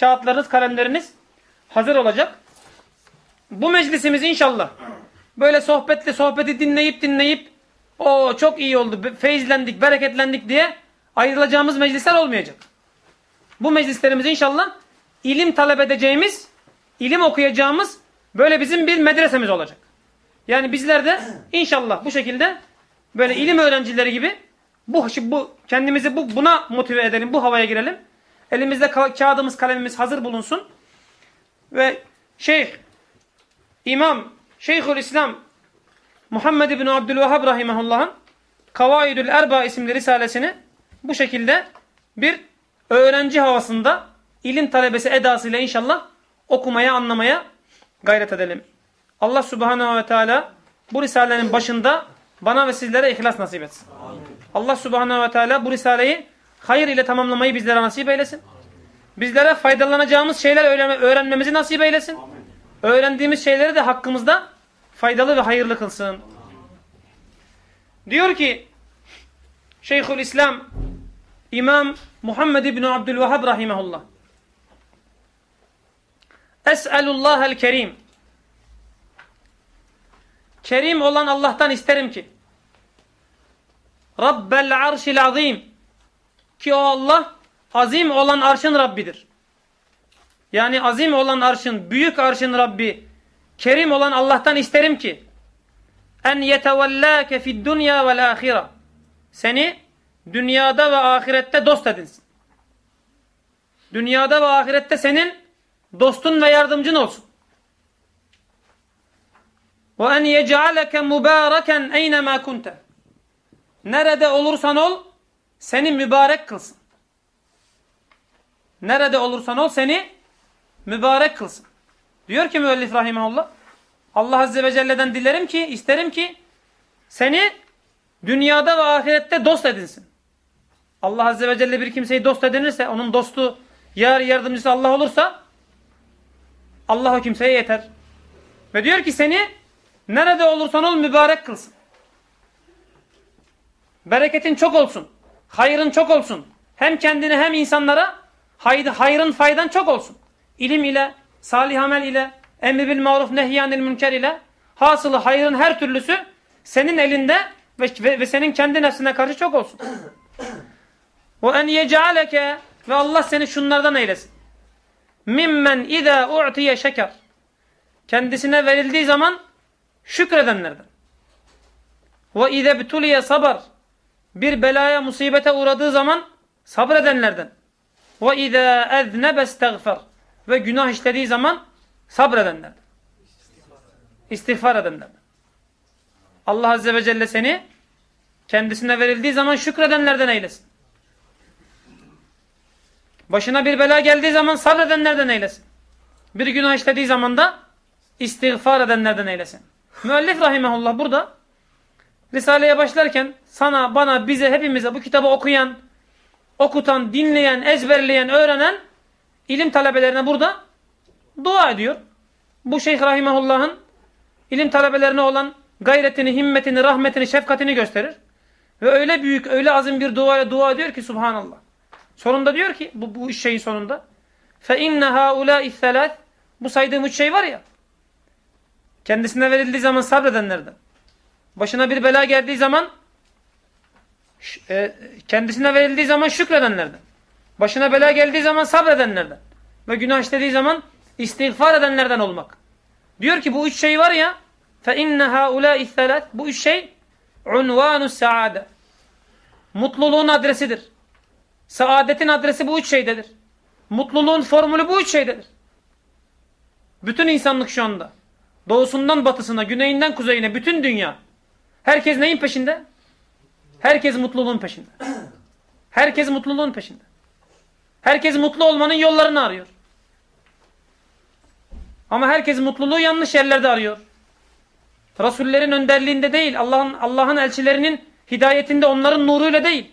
kağıtlarınız, kalemleriniz hazır olacak. Bu meclisimiz inşallah böyle sohbetle sohbeti dinleyip dinleyip o çok iyi oldu, feyizlendik, bereketlendik diye ayrılacağımız meclisler olmayacak. Bu meclislerimiz inşallah ilim talep edeceğimiz, ilim okuyacağımız böyle bizim bir medresemiz olacak. Yani bizler de inşallah bu şekilde böyle ilim öğrencileri gibi bu, bu kendimizi bu, buna motive edelim, bu havaya girelim. Elimizde ka kağıdımız, kalemimiz hazır bulunsun. Ve Şeyh, İmam, Şeyhül İslam Muhammed bin Abdülvahhab Rahimahullah'ın Kavaidül Erba isimli risalesini bu şekilde bir öğrenci havasında ilim talebesi edasıyla inşallah okumaya, anlamaya gayret edelim. Allah Subhanahu ve Teala bu risalenin başında bana ve sizlere ihlas nasip etsin. Allah Subhanahu ve Teala bu risaleyi hayır ile tamamlamayı bizlere nasip eylesin. Bizlere faydalanacağımız şeyler öğrenmemizi nasip eylesin. Öğrendiğimiz şeyleri de hakkımızda faydalı ve hayırlı kılsın. Diyor ki Şeyhül İslam İmam Muhammed İbni Abdülvahhab Rahimahullah Es'elullahel Kerim Kerim olan Allah'tan isterim ki Rabbel arşil azim ki o Allah azim olan arşın Rabbidir. Yani azim olan arşın, büyük arşın Rabbi, kerim olan Allah'tan isterim ki en yetevellâke fid dünya vel ahira seni dünyada ve ahirette dost edinsin. Dünyada ve ahirette senin dostun ve yardımcın olsun. Ve en yec'aleke mübareken eynemâ kunte. Nerede olursan ol seni mübarek kılsın. Nerede olursan ol seni mübarek kılsın. Diyor ki müellif rahimahullah Allah azze ve celle'den dilerim ki isterim ki seni dünyada ve ahirette dost edinsin. Allah azze ve celle bir kimseyi dost edinirse onun dostu yar yardımcısı Allah olursa Allah o kimseye yeter. Ve diyor ki seni nerede olursan ol mübarek kılsın. Bereketin çok olsun. Hayrın çok olsun. Hem kendine hem insanlara hayrın faydan çok olsun. İlim ile, salih amel ile, emri bil maruf nehyanil münker ile hasılı hayrın her türlüsü senin elinde ve, ve, ve senin kendi nefsine karşı çok olsun. *clears throat* Ve en yec'aleke ve Allah seni şunlardan eylesin. Mimmen izâ u'tiye şeker. Kendisine verildiği zaman şükredenlerden. Ve izâ bituliye sabar. Bir belaya musibete uğradığı zaman sabredenlerden. Ve izâ eznebe istagfar. Ve günah işlediği zaman sabredenlerden. İstiğfar edenlerden. Allah Azze ve Celle seni kendisine verildiği zaman şükredenlerden eylesin. Başına bir bela geldiği zaman sabredenlerden eylesin. Bir günah işlediği zaman da istiğfar edenlerden eylesin. Müellif rahimahullah burada Risale'ye başlarken sana, bana, bize, hepimize bu kitabı okuyan, okutan, dinleyen, ezberleyen, öğrenen ilim talebelerine burada dua ediyor. Bu Şeyh Rahimahullah'ın ilim talebelerine olan gayretini, himmetini, rahmetini, şefkatini gösterir. Ve öyle büyük, öyle azim bir dua ile dua ediyor ki subhanallah. Sonunda diyor ki bu, bu şeyin sonunda فَاِنَّ هَاُولَٰئِ الثَّلَاثِ Bu saydığım üç şey var ya kendisine verildiği zaman sabredenlerden başına bir bela geldiği zaman e, kendisine verildiği zaman şükredenlerden başına bela geldiği zaman sabredenlerden ve günah işlediği zaman istiğfar edenlerden olmak. Diyor ki bu üç şey var ya فَاِنَّ هَاُولَٰئِ الثَّلَاثِ Bu üç şey unvanu saade. mutluluğun adresidir. Saadetin adresi bu üç şeydedir. Mutluluğun formülü bu üç şeydedir. Bütün insanlık şu anda. Doğusundan batısına, güneyinden kuzeyine, bütün dünya. Herkes neyin peşinde? Herkes mutluluğun peşinde. Herkes mutluluğun peşinde. Herkes mutlu olmanın yollarını arıyor. Ama herkes mutluluğu yanlış yerlerde arıyor. Rasullerin önderliğinde değil, Allah'ın Allah'ın elçilerinin hidayetinde onların nuruyla değil.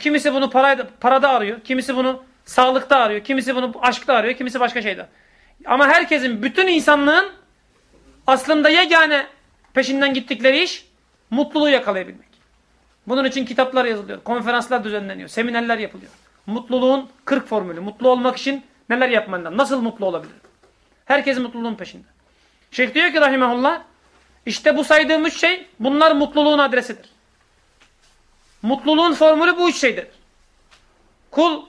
Kimisi bunu parada, parada arıyor, kimisi bunu sağlıkta arıyor, kimisi bunu aşkta arıyor, kimisi başka şeyde. Ama herkesin, bütün insanlığın aslında yegane peşinden gittikleri iş mutluluğu yakalayabilmek. Bunun için kitaplar yazılıyor, konferanslar düzenleniyor, seminerler yapılıyor. Mutluluğun 40 formülü. Mutlu olmak için neler yapman lazım? Nasıl mutlu olabilir? Herkes mutluluğun peşinde. Şeyh diyor ki rahimahullah, işte bu saydığımız şey bunlar mutluluğun adresidir. Mutluluğun formülü bu üç şeydir. Kul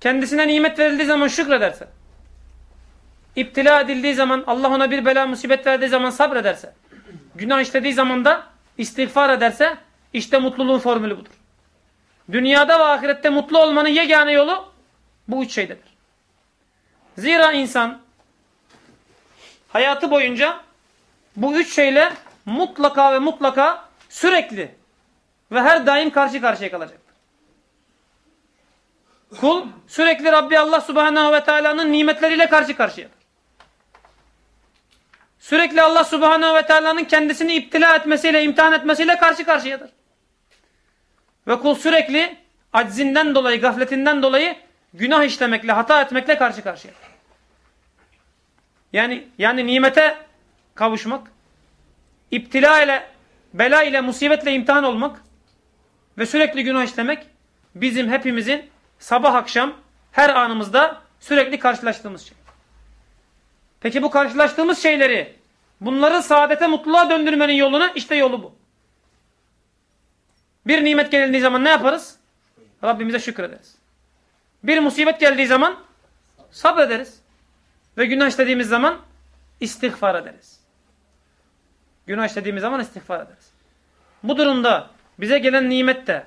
kendisine nimet verildiği zaman şükrederse, iptila edildiği zaman, Allah ona bir bela musibet verdiği zaman sabrederse, günah işlediği zaman da istiğfar ederse, işte mutluluğun formülü budur. Dünyada ve ahirette mutlu olmanın yegane yolu bu üç şeydedir. Zira insan hayatı boyunca bu üç şeyle mutlaka ve mutlaka sürekli ve her daim karşı karşıya kalacaktır. Kul sürekli Rabbi Allah Subhanahu ve Teala'nın nimetleriyle karşı karşıyadır. Sürekli Allah Subhanahu ve Teala'nın kendisini iptila etmesiyle, imtihan etmesiyle karşı karşıyadır. Ve kul sürekli aczinden dolayı, gafletinden dolayı günah işlemekle, hata etmekle karşı karşıyadır. Yani yani nimete kavuşmak, iptila ile, bela ile, musibetle imtihan olmak ve sürekli günah işlemek bizim hepimizin sabah akşam her anımızda sürekli karşılaştığımız şey. Peki bu karşılaştığımız şeyleri bunları saadete mutluluğa döndürmenin yolunu işte yolu bu. Bir nimet geldiği zaman ne yaparız? Rabbimize şükrederiz. Bir musibet geldiği zaman sabrederiz. Ve günah işlediğimiz zaman istiğfar ederiz. Günah işlediğimiz zaman istiğfar ederiz. Bu durumda bize gelen nimette,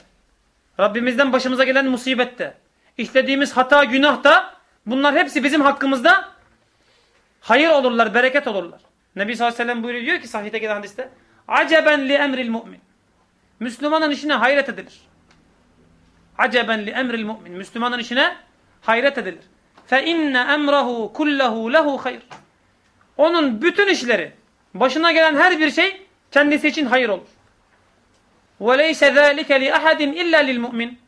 Rabbimizden başımıza gelen musibette, işlediğimiz hata, günah da bunlar hepsi bizim hakkımızda hayır olurlar, bereket olurlar. Nebi sallallahu aleyhi ve sellem buyuruyor ki sahihte gelen hadiste Aceben li emril mu'min. Müslümanın işine hayret edilir. Aceben li emril mu'min. Müslümanın işine hayret edilir. Fe inne emrahu kullahu lehu hayr. Onun bütün işleri, başına gelen her bir şey kendisi için hayır olur. Ve leyse zâlike li ahadin illa lil mu'min.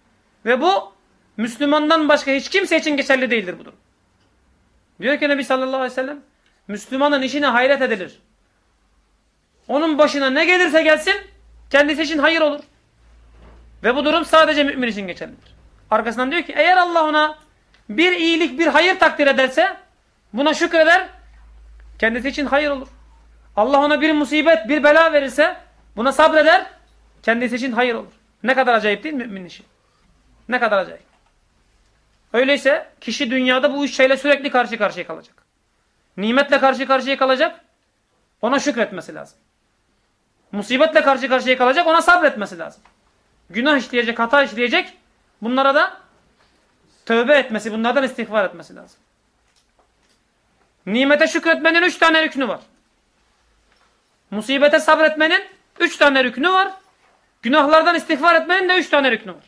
Ve bu Müslümandan başka hiç kimse için geçerli değildir bu durum. Diyor ki Nebi sallallahu aleyhi ve sellem Müslümanın işine hayret edilir. Onun başına ne gelirse gelsin kendisi için hayır olur. Ve bu durum sadece mümin için geçerlidir. Arkasından diyor ki eğer Allah ona bir iyilik bir hayır takdir ederse buna şükreder kendisi için hayır olur. Allah ona bir musibet bir bela verirse buna sabreder kendisi için hayır olur. Ne kadar acayip değil mi mümin işi? Ne kadar acayip. Öyleyse kişi dünyada bu üç şeyle sürekli karşı karşıya kalacak. Nimetle karşı karşıya kalacak. Ona şükretmesi lazım. Musibetle karşı karşıya kalacak. Ona sabretmesi lazım. Günah işleyecek, hata işleyecek. Bunlara da tövbe etmesi, bunlardan istiğfar etmesi lazım. Nimete şükretmenin üç tane rüknü var. Musibete sabretmenin üç tane rüknü var. Günahlardan istiğfar etmenin de üç tane rüknü var.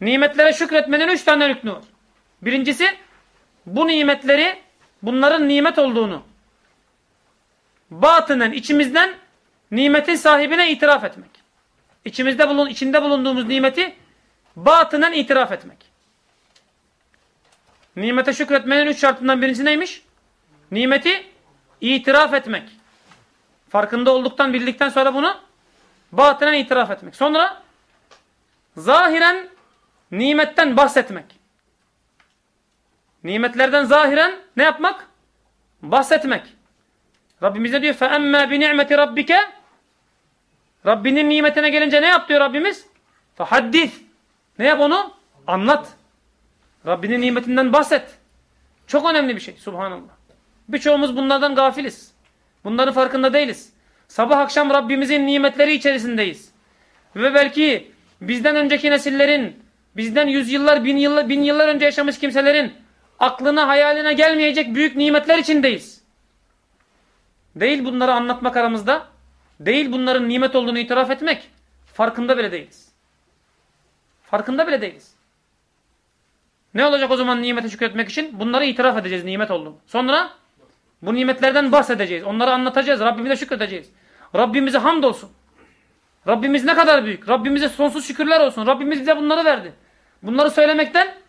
Nimetlere şükretmenin üç tane rüknü var. Birincisi bu nimetleri bunların nimet olduğunu batınen içimizden nimetin sahibine itiraf etmek. İçimizde bulun, içinde bulunduğumuz nimeti batınen itiraf etmek. Nimete şükretmenin üç şartından birincisi neymiş? Nimeti itiraf etmek. Farkında olduktan, bildikten sonra bunu batınen itiraf etmek. Sonra zahiren nimetten bahsetmek. Nimetlerden zahiren ne yapmak? Bahsetmek. Rabbimiz ne diyor? فَاَمَّا بِنِعْمَةِ رَبِّكَ Rabbinin nimetine gelince ne yap diyor Rabbimiz? فَحَدِّث Ne yap onu? Anlat. Rabbinin nimetinden bahset. Çok önemli bir şey. Subhanallah. Birçoğumuz bunlardan gafiliz. Bunların farkında değiliz. Sabah akşam Rabbimizin nimetleri içerisindeyiz. Ve belki bizden önceki nesillerin, bizden yüzyıllar, bin yıllar, bin yıllar önce yaşamış kimselerin aklına, hayaline gelmeyecek büyük nimetler içindeyiz. Değil bunları anlatmak aramızda, değil bunların nimet olduğunu itiraf etmek, farkında bile değiliz. Farkında bile değiliz. Ne olacak o zaman nimete şükretmek için? Bunları itiraf edeceğiz nimet olduğunu. Sonra bu nimetlerden bahsedeceğiz. Onları anlatacağız. Rabbimize şükredeceğiz. Rabbimize hamdolsun. Rabbimiz ne kadar büyük. Rabbimize sonsuz şükürler olsun. Rabbimiz bize bunları verdi. Bunları söylemekten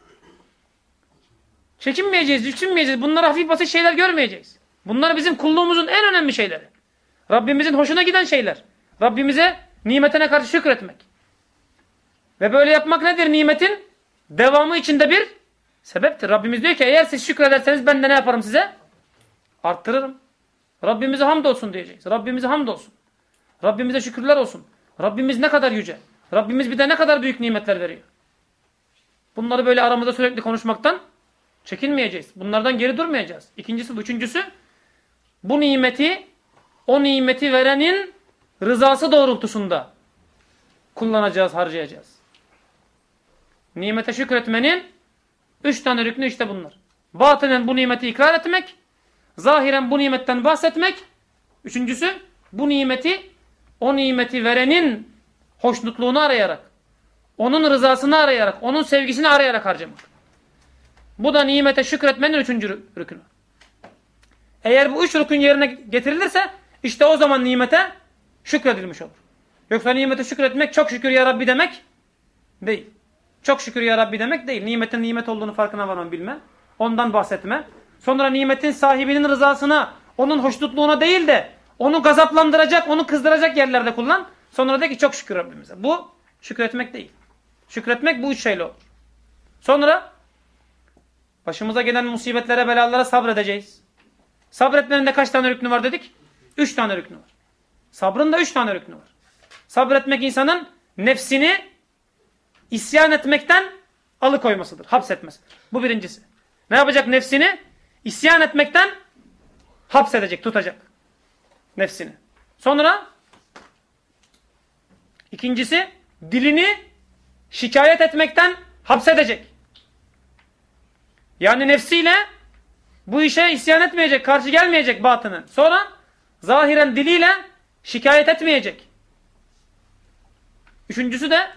çekinmeyeceğiz, düşünmeyeceğiz. Bunları hafif basit şeyler görmeyeceğiz. Bunlar bizim kulluğumuzun en önemli şeyleri. Rabbimizin hoşuna giden şeyler. Rabbimize nimetine karşı şükretmek. Ve böyle yapmak nedir nimetin? Devamı içinde bir sebeptir. Rabbimiz diyor ki eğer siz şükrederseniz ben de ne yaparım size? Arttırırım. Rabbimize hamdolsun diyeceğiz. Rabbimize hamdolsun. Rabbimize şükürler olsun. Rabbimiz ne kadar yüce. Rabbimiz bir de ne kadar büyük nimetler veriyor. Bunları böyle aramızda sürekli konuşmaktan çekinmeyeceğiz. Bunlardan geri durmayacağız. İkincisi, üçüncüsü bu nimeti o nimeti verenin rızası doğrultusunda kullanacağız, harcayacağız. Nimete şükretmenin üç tane rüknü işte bunlar. Batınen bu nimeti ikrar etmek, zahiren bu nimetten bahsetmek, üçüncüsü bu nimeti o nimeti verenin hoşnutluğunu arayarak, onun rızasını arayarak, onun sevgisini arayarak harcamak. Bu da nimete şükretmenin üçüncü rükünü. Eğer bu üç rükün yerine getirilirse işte o zaman nimete şükredilmiş olur. Yoksa nimete şükretmek çok şükür ya Rabbi demek değil. Çok şükür ya Rabbi demek değil. Nimetin nimet olduğunu farkına varmam bilme. Ondan bahsetme. Sonra nimetin sahibinin rızasına, onun hoşnutluğuna değil de onu gazaplandıracak, onu kızdıracak yerlerde kullan. Sonra de ki çok şükür Rabbimize. Bu şükretmek değil. Şükretmek bu üç şeyle olur. Sonra başımıza gelen musibetlere, belalara sabredeceğiz. Sabretmenin de kaç tane rüknü var dedik? Üç tane rüknü var. Sabrın da üç tane rüknü var. Sabretmek insanın nefsini isyan etmekten alıkoymasıdır. Hapsetmesidir. Bu birincisi. Ne yapacak nefsini? İsyan etmekten hapsedecek, tutacak. Nefsini. Sonra ikincisi dilini şikayet etmekten hapsedecek. Yani nefsiyle bu işe isyan etmeyecek, karşı gelmeyecek batını. Sonra zahiren diliyle şikayet etmeyecek. Üçüncüsü de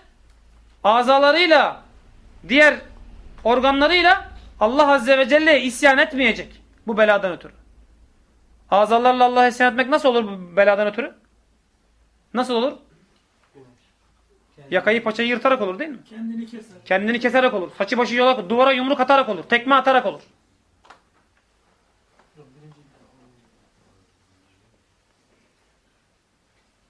azalarıyla, diğer organlarıyla Allah Azze ve Celle'ye isyan etmeyecek. Bu beladan ötürü. Azalarla Allah'a isyan etmek nasıl olur bu beladan ötürü? Nasıl olur? Yakayı paçayı yırtarak olur değil mi? Kendini keser. Kendini keserek olur. Saçı başı yolak, duvara yumruk atarak olur. Tekme atarak olur.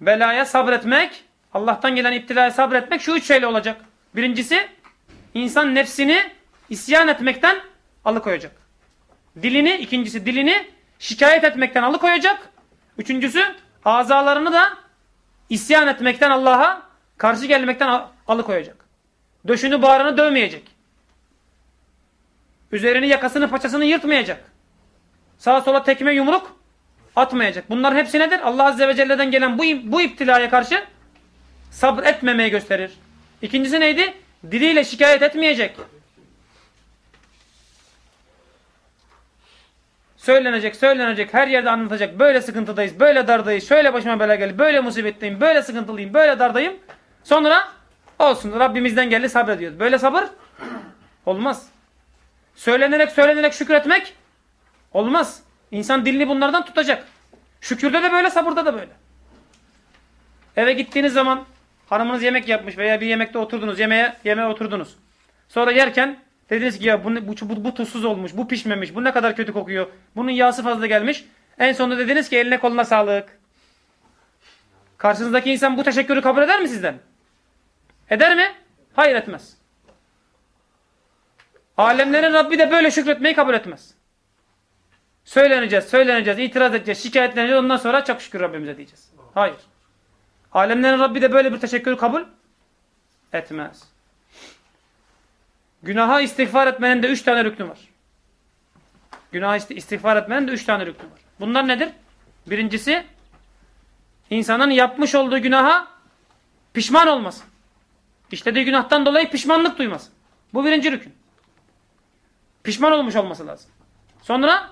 Belaya sabretmek, Allah'tan gelen iptilaya sabretmek şu üç şeyle olacak. Birincisi, insan nefsini isyan etmekten alıkoyacak. Dilini, ikincisi dilini şikayet etmekten alıkoyacak. Üçüncüsü, azalarını da isyan etmekten Allah'a karşı gelmekten alıkoyacak. Döşünü bağrını dövmeyecek. Üzerini yakasını paçasını yırtmayacak. Sağa sola tekme yumruk atmayacak. Bunların hepsi nedir? Allah Azze ve Celle'den gelen bu, bu iptilaya karşı sabır etmemeyi gösterir. İkincisi neydi? Diliyle şikayet etmeyecek. Söylenecek, söylenecek, her yerde anlatacak. Böyle sıkıntıdayız, böyle dardayız, şöyle başıma bela geldi, böyle musibetteyim, böyle sıkıntılıyım, böyle dardayım. Sonra olsun Rabbimizden geldi sabrediyoruz. Böyle sabır olmaz. Söylenerek söylenerek şükretmek olmaz. İnsan dilini bunlardan tutacak. Şükürde de böyle, sabırda da böyle. Eve gittiğiniz zaman hanımınız yemek yapmış veya bir yemekte oturdunuz, yemeğe, yemeğe oturdunuz. Sonra yerken dediniz ki ya bu, bu, bu, bu tuzsuz olmuş, bu pişmemiş, bu ne kadar kötü kokuyor, bunun yağsı fazla gelmiş. En sonunda dediniz ki eline koluna sağlık. Karşınızdaki insan bu teşekkürü kabul eder mi sizden? Eder mi? Hayır etmez. Alemlerin Rabbi de böyle şükretmeyi kabul etmez. Söyleneceğiz, söyleneceğiz, itiraz edeceğiz, şikayetleneceğiz. Ondan sonra çok şükür Rabbimize diyeceğiz. Hayır. Alemlerin Rabbi de böyle bir teşekkürü kabul etmez. Günaha istiğfar etmenin de üç tane rüknü var. Günaha istiğfar etmenin de üç tane rüknü var. Bunlar nedir? Birincisi İnsanın yapmış olduğu günaha pişman olmasın. İşlediği günahtan dolayı pişmanlık duymasın. Bu birinci rükün. Pişman olmuş olması lazım. Sonra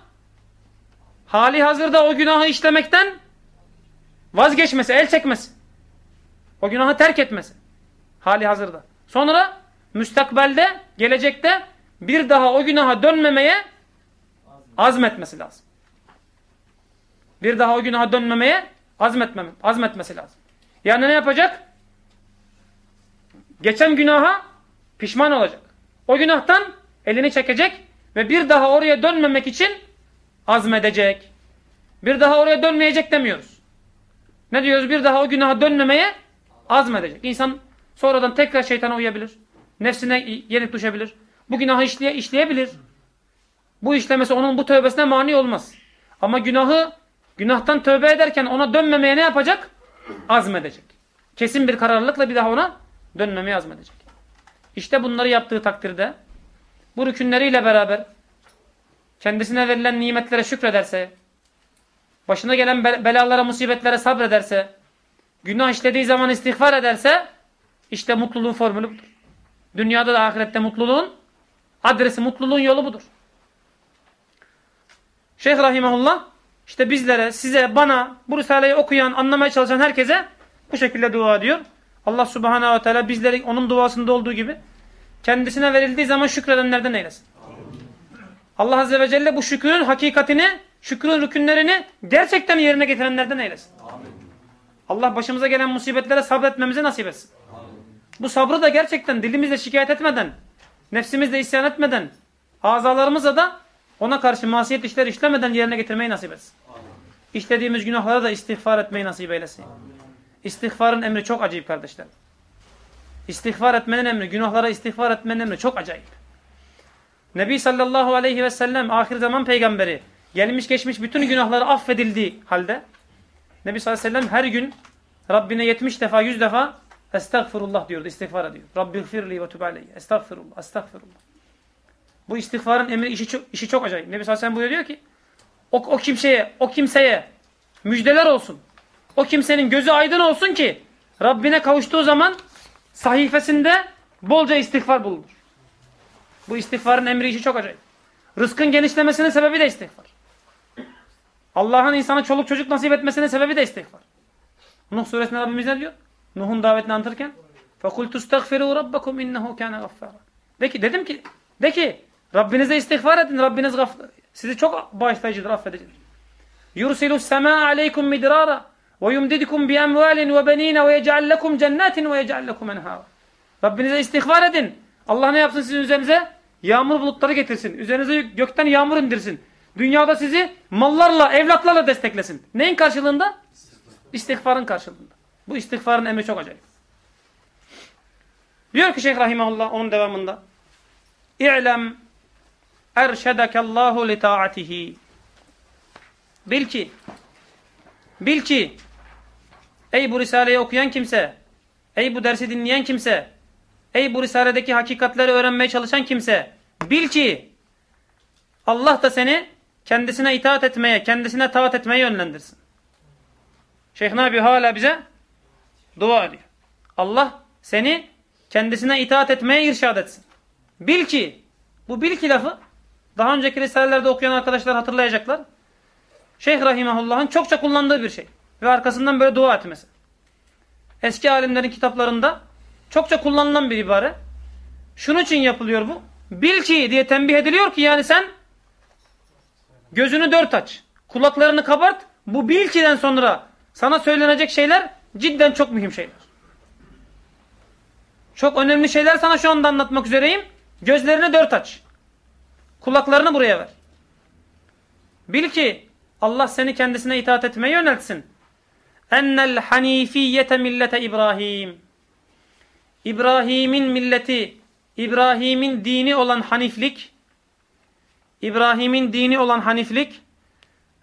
hali hazırda o günahı işlemekten vazgeçmesi, el çekmesi. O günahı terk etmesi. Hali hazırda. Sonra müstakbelde, gelecekte bir daha o günaha dönmemeye azmetmesi lazım. Bir daha o günaha dönmemeye azmetmem, azmetmesi lazım. Yani ne yapacak? Geçen günaha pişman olacak. O günahtan elini çekecek ve bir daha oraya dönmemek için azmedecek. Bir daha oraya dönmeyecek demiyoruz. Ne diyoruz? Bir daha o günaha dönmemeye azmedecek. İnsan sonradan tekrar şeytana uyabilir. Nefsine yenik düşebilir. Bu günahı işleye, işleyebilir. Bu işlemesi onun bu tövbesine mani olmaz. Ama günahı günahtan tövbe ederken ona dönmemeye ne yapacak? Azmedecek. Kesin bir kararlılıkla bir daha ona dönmemeye azmedecek. İşte bunları yaptığı takdirde bu rükünleriyle beraber kendisine verilen nimetlere şükrederse, başına gelen belalara, musibetlere sabrederse, günah işlediği zaman istiğfar ederse, işte mutluluğun formülü budur. Dünyada da ahirette mutluluğun adresi, mutluluğun yolu budur. Şeyh Rahimahullah işte bizlere, size, bana bu Risale'yi okuyan, anlamaya çalışan herkese bu şekilde dua ediyor. Allah Subhanahu ve Teala bizleri onun duasında olduğu gibi kendisine verildiği zaman şükredenlerden eylesin. Allah Azze ve Celle bu şükrün hakikatini, şükrün rükünlerini gerçekten yerine getirenlerden eylesin. Allah başımıza gelen musibetlere sabretmemizi nasip etsin. Bu sabrı da gerçekten dilimizle şikayet etmeden, nefsimizle isyan etmeden, azalarımızla da ona karşı masiyet işler işlemeden yerine getirmeyi nasip etsin. İşlediğimiz günahlara da istiğfar etmeyi nasip eylesin. İstiğfarın emri çok acayip kardeşler. İstiğfar etmenin emri, günahlara istiğfar etmenin emri çok acayip. Nebi sallallahu aleyhi ve sellem ahir zaman peygamberi gelmiş geçmiş bütün günahları affedildiği halde Nebi sallallahu aleyhi ve sellem her gün Rabbine 70 defa 100 defa estağfurullah diyordu, istiğfar ediyor. Rabbi gfirli ve tub. Estağfurullah, estağfurullah. Bu istiğfarın emri işi çok, işi çok acayip. Nebi sallallahu aleyhi ve sellem buyuruyor ki o, o kimseye, o kimseye müjdeler olsun. O kimsenin gözü aydın olsun ki Rabbine kavuştuğu zaman sahifesinde bolca istiğfar bulunur. Bu istiğfarın emri işi çok acayip. Rızkın genişlemesinin sebebi de istiğfar. Allah'ın insana çoluk çocuk nasip etmesinin sebebi de istiğfar. Nuh suresinde Rabbimiz ne diyor? Nuh'un davetini anlatırken فَقُلْتُ اسْتَغْفِرُوا رَبَّكُمْ اِنَّهُ كَانَ غَفَّارًا De ki, dedim ki, de ki Rabbinize istiğfar edin. Rabbiniz sizi çok bağışlayıcıdır, affedicidir. يُرْسِلُ السَّمَاءَ عَلَيْكُمْ مِدْرَارًا وَيُمْدِدِكُمْ بِأَمْوَالٍ وَبَن۪ينَ وَيَجْعَلْ لَكُمْ جَنَّاتٍ وَيَجْعَلْ لَكُمْ اَنْهَارًا Rabbinize istiğfar edin. Allah ne yapsın sizin üzerinize? Yağmur bulutları getirsin. Üzerinize gökten yağmur indirsin. Dünyada sizi mallarla, evlatlarla desteklesin. Neyin karşılığında? İstiğfarın karşılığında. Bu istiğfarın emri çok acayip. Diyor ki Şeyh Rahimahullah onun devamında. İ'lem erşedekallahu li taatihi. Bil ki, bil ki, ey bu Risale'yi okuyan kimse, ey bu dersi dinleyen kimse, ey bu Risale'deki hakikatleri öğrenmeye çalışan kimse, bil ki, Allah da seni kendisine itaat etmeye, kendisine taat etmeye yönlendirsin. Şeyh Nabi hala bize dua ediyor. Allah seni kendisine itaat etmeye irşad etsin. Bil ki, bu bil ki lafı daha önceki risalelerde okuyan arkadaşlar hatırlayacaklar. Şeyh Rahimahullah'ın çokça kullandığı bir şey. Ve arkasından böyle dua etmesi. Eski alimlerin kitaplarında çokça kullanılan bir ibare. Şunun için yapılıyor bu. Bil ki diye tembih ediliyor ki yani sen gözünü dört aç. Kulaklarını kabart. Bu bil ki'den sonra sana söylenecek şeyler cidden çok mühim şeyler. Çok önemli şeyler sana şu anda anlatmak üzereyim. Gözlerini dört aç. Kulaklarını buraya ver. Bil ki Allah seni kendisine itaat etmeye yöneltsin. Ennel hanifiyete millete İbrahim. İbrahim'in milleti, İbrahim'in dini olan haniflik, İbrahim'in dini olan haniflik,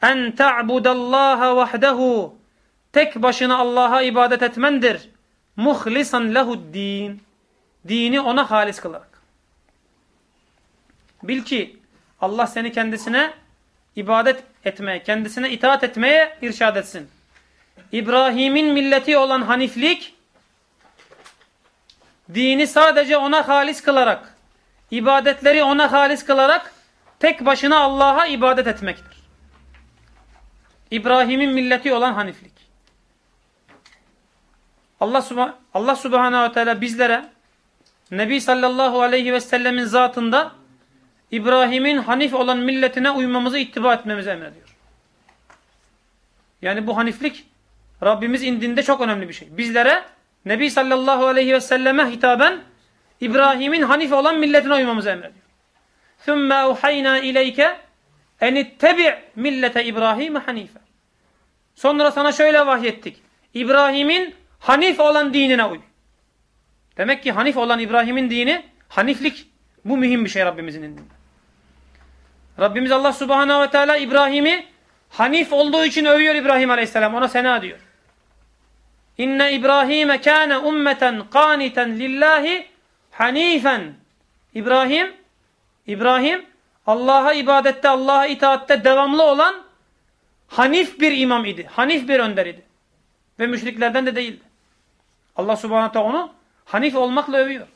en ta'budallaha vahdehu, tek başına Allah'a ibadet etmendir. Muhlisan lehud din, dini ona halis kılarak. Bil ki Allah seni kendisine ibadet etmeye, kendisine itaat etmeye irşad etsin. İbrahim'in milleti olan haniflik dini sadece ona halis kılarak, ibadetleri ona halis kılarak tek başına Allah'a ibadet etmektir. İbrahim'in milleti olan haniflik. Allah, Subha Allah Subhanahu ve Teala bizlere Nebi sallallahu aleyhi ve sellemin zatında İbrahim'in hanif olan milletine uymamızı ittiba etmemizi emrediyor. Yani bu haniflik Rabbimiz indinde çok önemli bir şey. Bizlere Nebi sallallahu aleyhi ve selleme hitaben İbrahim'in hanif olan milletine uymamızı emrediyor. ثُمَّ اُحَيْنَا اِلَيْكَ اَنِ اتَّبِعْ millete İbrahim hanife. Sonra sana şöyle vahyettik. İbrahim'in hanif olan dinine uy. Demek ki hanif olan İbrahim'in dini haniflik. Bu mühim bir şey Rabbimizin indinde. Rabbimiz Allah Subhanahu ve Teala İbrahim'i hanif olduğu için övüyor İbrahim Aleyhisselam. Ona sena diyor. İnne İbrahim'e kâne ummeten qâniten lillahi hanifen. İbrahim, İbrahim Allah'a ibadette, Allah'a itaatte devamlı olan hanif bir imam idi. Hanif bir önder idi. Ve müşriklerden de değildi. Allah subhanahu teala onu hanif olmakla övüyor.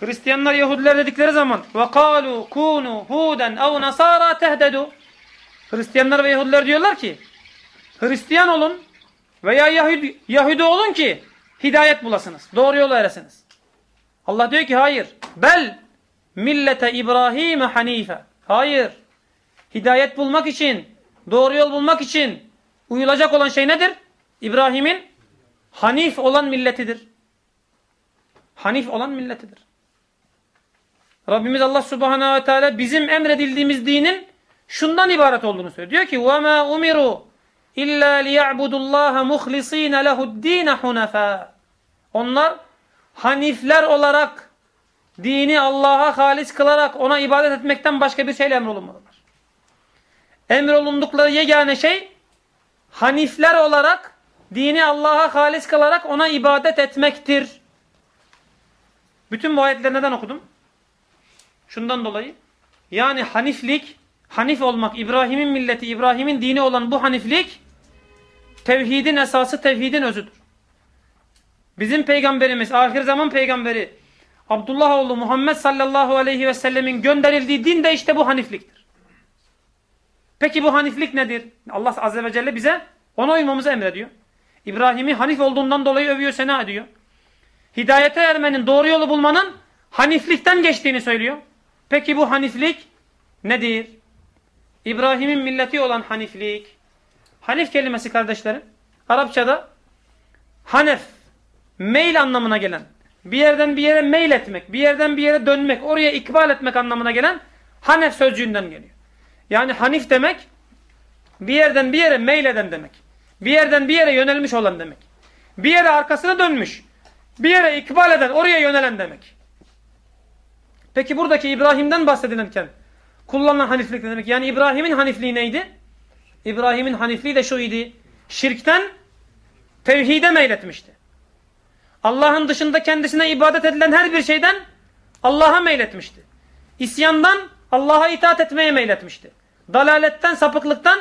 Hristiyanlar Yahudiler dedikleri zaman وَقَالُوا كُونُوا هُودًا اَوْ نَصَارَى تَهْدَدُوا Hristiyanlar ve Yahudiler diyorlar ki Hristiyan olun veya Yahudi, Yahudi olun ki hidayet bulasınız. Doğru yola eresiniz. Allah diyor ki hayır. Bel millete İbrahim hanife. Hayır. Hidayet bulmak için, doğru yol bulmak için uyulacak olan şey nedir? İbrahim'in hanif olan milletidir. Hanif olan milletidir. Rabbimiz Allah Subhanahu ve Teala bizim emredildiğimiz dinin şundan ibaret olduğunu söylüyor. Diyor ki: "Ve umiru illa liya'budullaha muhlisina lehu'd-din hunafa." Onlar hanifler olarak dini Allah'a halis kılarak ona ibadet etmekten başka bir şeyle emrolunmalılar. Emrolundukları yegane şey hanifler olarak dini Allah'a halis kılarak ona ibadet etmektir. Bütün bu ayetleri neden okudum? Şundan dolayı. Yani haniflik, hanif olmak, İbrahim'in milleti, İbrahim'in dini olan bu haniflik tevhidin esası, tevhidin özüdür. Bizim peygamberimiz, ahir zaman peygamberi Abdullah oğlu Muhammed sallallahu aleyhi ve sellemin gönderildiği din de işte bu hanifliktir. Peki bu haniflik nedir? Allah azze ve celle bize ona uymamızı emrediyor. İbrahim'i hanif olduğundan dolayı övüyor, sena ediyor. Hidayete ermenin, doğru yolu bulmanın haniflikten geçtiğini söylüyor. Peki bu haniflik nedir? İbrahim'in milleti olan haniflik. Hanif kelimesi kardeşlerim, Arapçada hanef, meyl anlamına gelen, bir yerden bir yere meyl etmek, bir yerden bir yere dönmek, oraya ikbal etmek anlamına gelen hanef sözcüğünden geliyor. Yani hanif demek, bir yerden bir yere meyleden demek. Bir yerden bir yere yönelmiş olan demek. Bir yere arkasına dönmüş, bir yere ikbal eden, oraya yönelen demek. Peki buradaki İbrahim'den bahsedilirken kullanılan haniflik ne demek? Yani İbrahim'in hanifliği neydi? İbrahim'in hanifliği de şu idi. Şirkten tevhide meyletmişti. Allah'ın dışında kendisine ibadet edilen her bir şeyden Allah'a meyletmişti. İsyandan Allah'a itaat etmeye meyletmişti. Dalaletten, sapıklıktan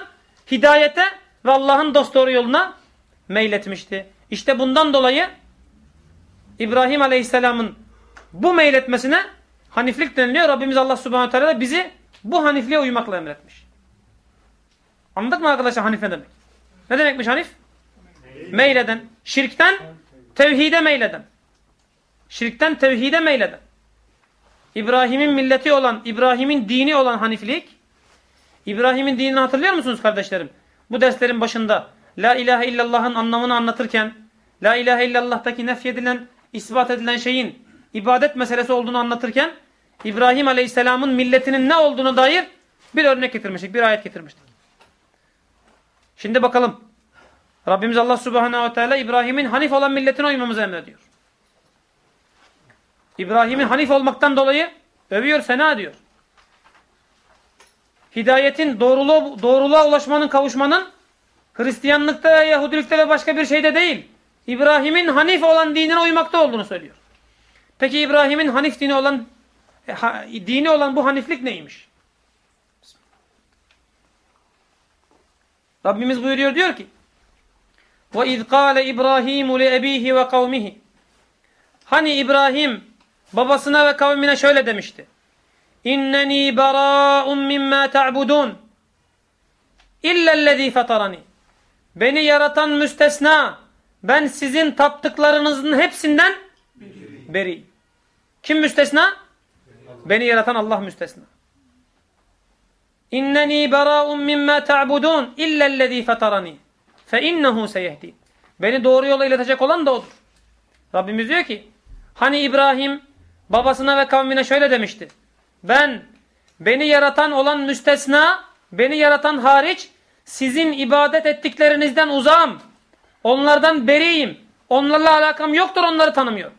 hidayete ve Allah'ın dosdoğru yoluna meyletmişti. İşte bundan dolayı İbrahim Aleyhisselam'ın bu meyletmesine haniflik deniliyor. Rabbimiz Allah Subhanahu Teala bizi bu hanifliğe uymakla emretmiş. Anladık mı arkadaşlar hanif ne demek? Ne demekmiş hanif? Meyleden. Şirkten tevhide meyleden. Şirkten tevhide meyleden. İbrahim'in milleti olan, İbrahim'in dini olan haniflik. İbrahim'in dinini hatırlıyor musunuz kardeşlerim? Bu derslerin başında La ilahe illallah'ın anlamını anlatırken La ilahe illallah'taki nefyedilen, ispat edilen şeyin ibadet meselesi olduğunu anlatırken İbrahim Aleyhisselam'ın milletinin ne olduğunu dair bir örnek getirmiştik, bir ayet getirmiştik. Şimdi bakalım. Rabbimiz Allah Subhanahu ve Teala İbrahim'in hanif olan milletine uymamızı emrediyor. İbrahim'i hanif olmaktan dolayı övüyor, sena diyor. Hidayetin, doğruluğa, doğruluğa ulaşmanın, kavuşmanın Hristiyanlıkta Yahudilikte ve başka bir şeyde değil. İbrahim'in hanif olan dinine uymakta olduğunu söylüyor. Peki İbrahim'in hanif dini olan e, dini olan bu haniflik neymiş? Rabbimiz buyuruyor diyor ki Ve iz kâle İbrahimu li ve kavmihi Hani İbrahim babasına ve kavmine şöyle demişti. İnneni bara'un mimma ta'budun illellezî fatarani Beni yaratan müstesna ben sizin taptıklarınızın hepsinden beri. Kim müstesna? Beni yaratan Allah müstesna. İnneni bara'un mimma ta'budun illellezî fetarani. Fe innehu seyehdi. Beni doğru yola iletecek olan da odur. Rabbimiz diyor ki hani İbrahim babasına ve kavmine şöyle demişti. Ben beni yaratan olan müstesna, beni yaratan hariç sizin ibadet ettiklerinizden uzağım. Onlardan beriyim. Onlarla alakam yoktur onları tanımıyorum.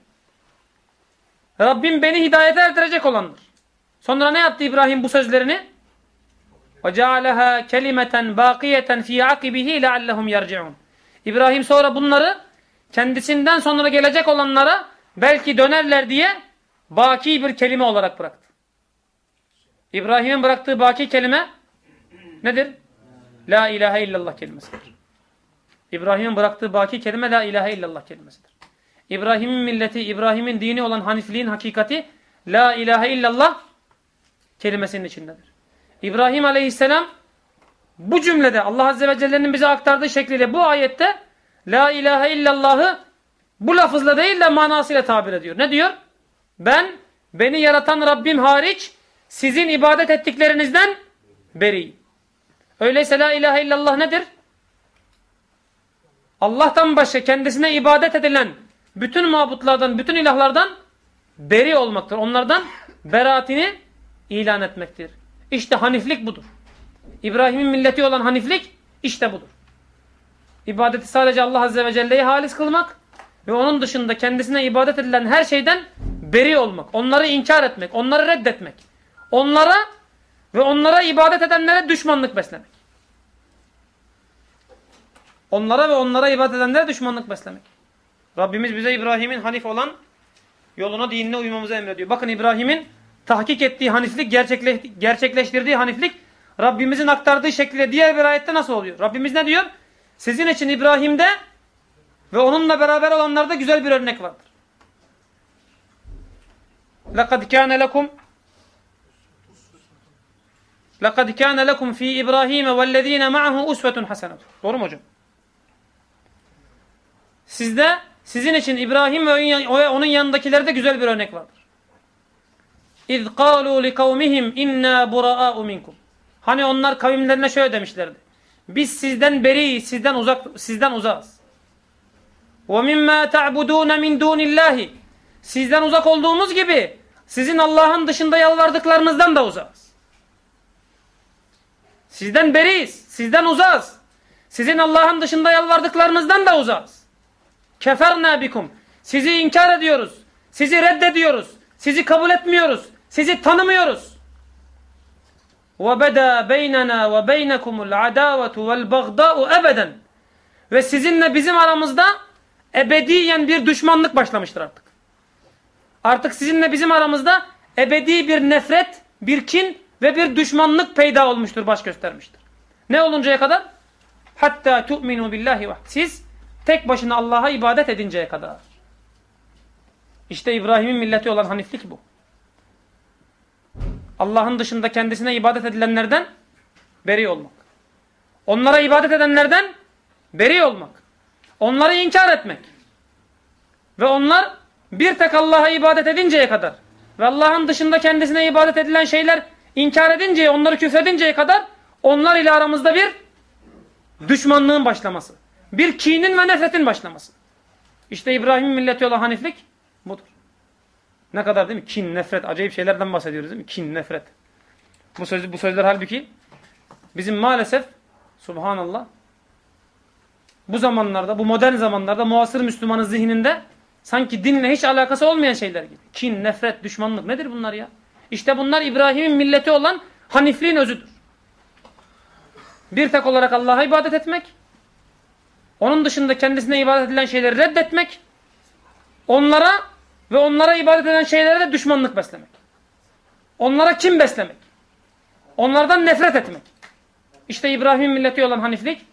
Rabbim beni hidayete erdirecek olandır. Sonra ne yaptı İbrahim bu sözlerini? وَجَعَلَهَا كَلِمَةً بَاقِيَةً ف۪ي عَقِبِهِ لَعَلَّهُمْ يَرْجِعُونَ İbrahim sonra bunları kendisinden sonra gelecek olanlara belki dönerler diye baki bir kelime olarak bıraktı. İbrahim'in bıraktığı baki kelime nedir? La ilahe illallah kelimesidir. İbrahim'in bıraktığı baki kelime la ilahe illallah kelimesidir. İbrahim'in milleti, İbrahim'in dini olan hanifliğin hakikati la ilahe illallah kelimesinin içindedir. İbrahim aleyhisselam bu cümlede Allah azze ve celle'nin bize aktardığı şekliyle bu ayette la ilahe illallahı bu lafızla değil de manasıyla tabir ediyor. Ne diyor? Ben beni yaratan Rabbim hariç sizin ibadet ettiklerinizden beriyim. Öyleyse la ilahe illallah nedir? Allah'tan başka kendisine ibadet edilen bütün mabutlardan, bütün ilahlardan beri olmaktır. Onlardan beraatini ilan etmektir. İşte haniflik budur. İbrahim'in milleti olan haniflik işte budur. İbadeti sadece Allah Azze ve Celle'ye halis kılmak ve onun dışında kendisine ibadet edilen her şeyden beri olmak, onları inkar etmek, onları reddetmek, onlara ve onlara ibadet edenlere düşmanlık beslemek. Onlara ve onlara ibadet edenlere düşmanlık beslemek. Rabbimiz bize İbrahim'in hanif olan yoluna, dinine uymamızı emrediyor. Bakın İbrahim'in tahkik ettiği haniflik, gerçekleş, gerçekleştirdiği haniflik Rabbimizin aktardığı şekilde diğer bir ayette nasıl oluyor? Rabbimiz ne diyor? Sizin için İbrahim'de ve onunla beraber olanlarda güzel bir örnek vardır. لَقَدْ كَانَ لَكُمْ لَقَدْ كَانَ لَكُمْ ف۪ي إِبْرَاهِيمَ وَالَّذ۪ينَ مَعَهُ اُسْوَةٌ حَسَنَةٌ Doğru mu hocam? Sizde, sizin için İbrahim ve onun yanındakilerde güzel bir örnek vardır. اِذْ قَالُوا لِقَوْمِهِمْ اِنَّا بُرَآءُ مِنْكُمْ Hani onlar kavimlerine şöyle demişlerdi. Biz sizden beriyiz, sizden uzak, sizden uzağız. وَمِمَّا تَعْبُدُونَ مِنْ دُونِ اللّٰهِ Sizden uzak olduğumuz gibi sizin Allah'ın dışında yalvardıklarınızdan da uzağız. Sizden beriyiz, sizden uzağız. Sizin Allah'ın dışında yalvardıklarınızdan da uzağız. Keferna bikum. Sizi inkar ediyoruz. Sizi reddediyoruz. Sizi kabul etmiyoruz. Sizi tanımıyoruz. وَبَدَا بَيْنَنَا وَبَيْنَكُمُ الْعَدَاوَةُ وَالْبَغْضَاءُ ebeden. Ve sizinle bizim aramızda ebediyen bir düşmanlık başlamıştır artık. Artık sizinle bizim aramızda ebedi bir nefret, bir kin ve bir düşmanlık peyda olmuştur, baş göstermiştir. Ne oluncaya kadar? Hatta tu'minu billahi vahd. Siz tek başına Allah'a ibadet edinceye kadar. İşte İbrahim'in milleti olan haniflik bu. Allah'ın dışında kendisine ibadet edilenlerden beri olmak. Onlara ibadet edenlerden beri olmak. Onları inkar etmek. Ve onlar bir tek Allah'a ibadet edinceye kadar ve Allah'ın dışında kendisine ibadet edilen şeyler inkar edinceye, onları küfredinceye kadar onlar ile aramızda bir düşmanlığın başlaması. Bir kinin ve nefretin başlaması. İşte İbrahim milleti olan haniflik budur. Ne kadar değil mi? Kin, nefret, acayip şeylerden bahsediyoruz değil mi? Kin, nefret. Bu, söz, bu sözler halbuki bizim maalesef subhanallah bu zamanlarda, bu modern zamanlarda muasır Müslümanın zihninde sanki dinle hiç alakası olmayan şeyler gibi. Kin, nefret, düşmanlık nedir bunlar ya? İşte bunlar İbrahim'in milleti olan hanifliğin özüdür. Bir tek olarak Allah'a ibadet etmek, onun dışında kendisine ibadet edilen şeyleri reddetmek, onlara ve onlara ibadet eden şeylere de düşmanlık beslemek. Onlara kim beslemek? Onlardan nefret etmek. İşte İbrahim'in milleti olan haniflik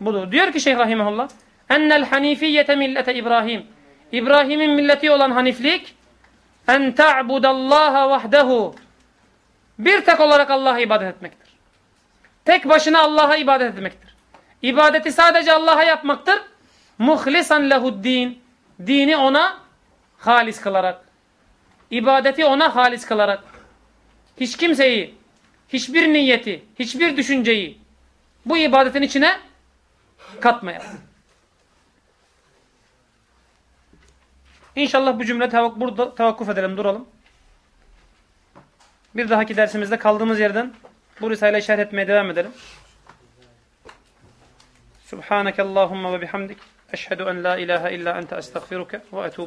budur. Diyor ki Şeyh Rahimahullah. Ennel hanifiyete millete İbrahim. İbrahim'in milleti olan haniflik en ta'budallaha vahdehu. Bir tek olarak Allah'a ibadet etmektir. Tek başına Allah'a ibadet etmektir. İbadeti sadece Allah'a yapmaktır. Muhlisan lehuddin. Dini ona halis kılarak. ibadeti ona halis kılarak. Hiç kimseyi, hiçbir niyeti, hiçbir düşünceyi bu ibadetin içine katmayalım. İnşallah bu cümle tevak burada tevakkuf edelim, duralım. Bir dahaki dersimizde kaldığımız yerden bu risaleyi şerh etmeye devam edelim. Subhaneke Allahumma ve bihamdik. Eşhedü en la ilahe illa ente estağfiruke ve etubu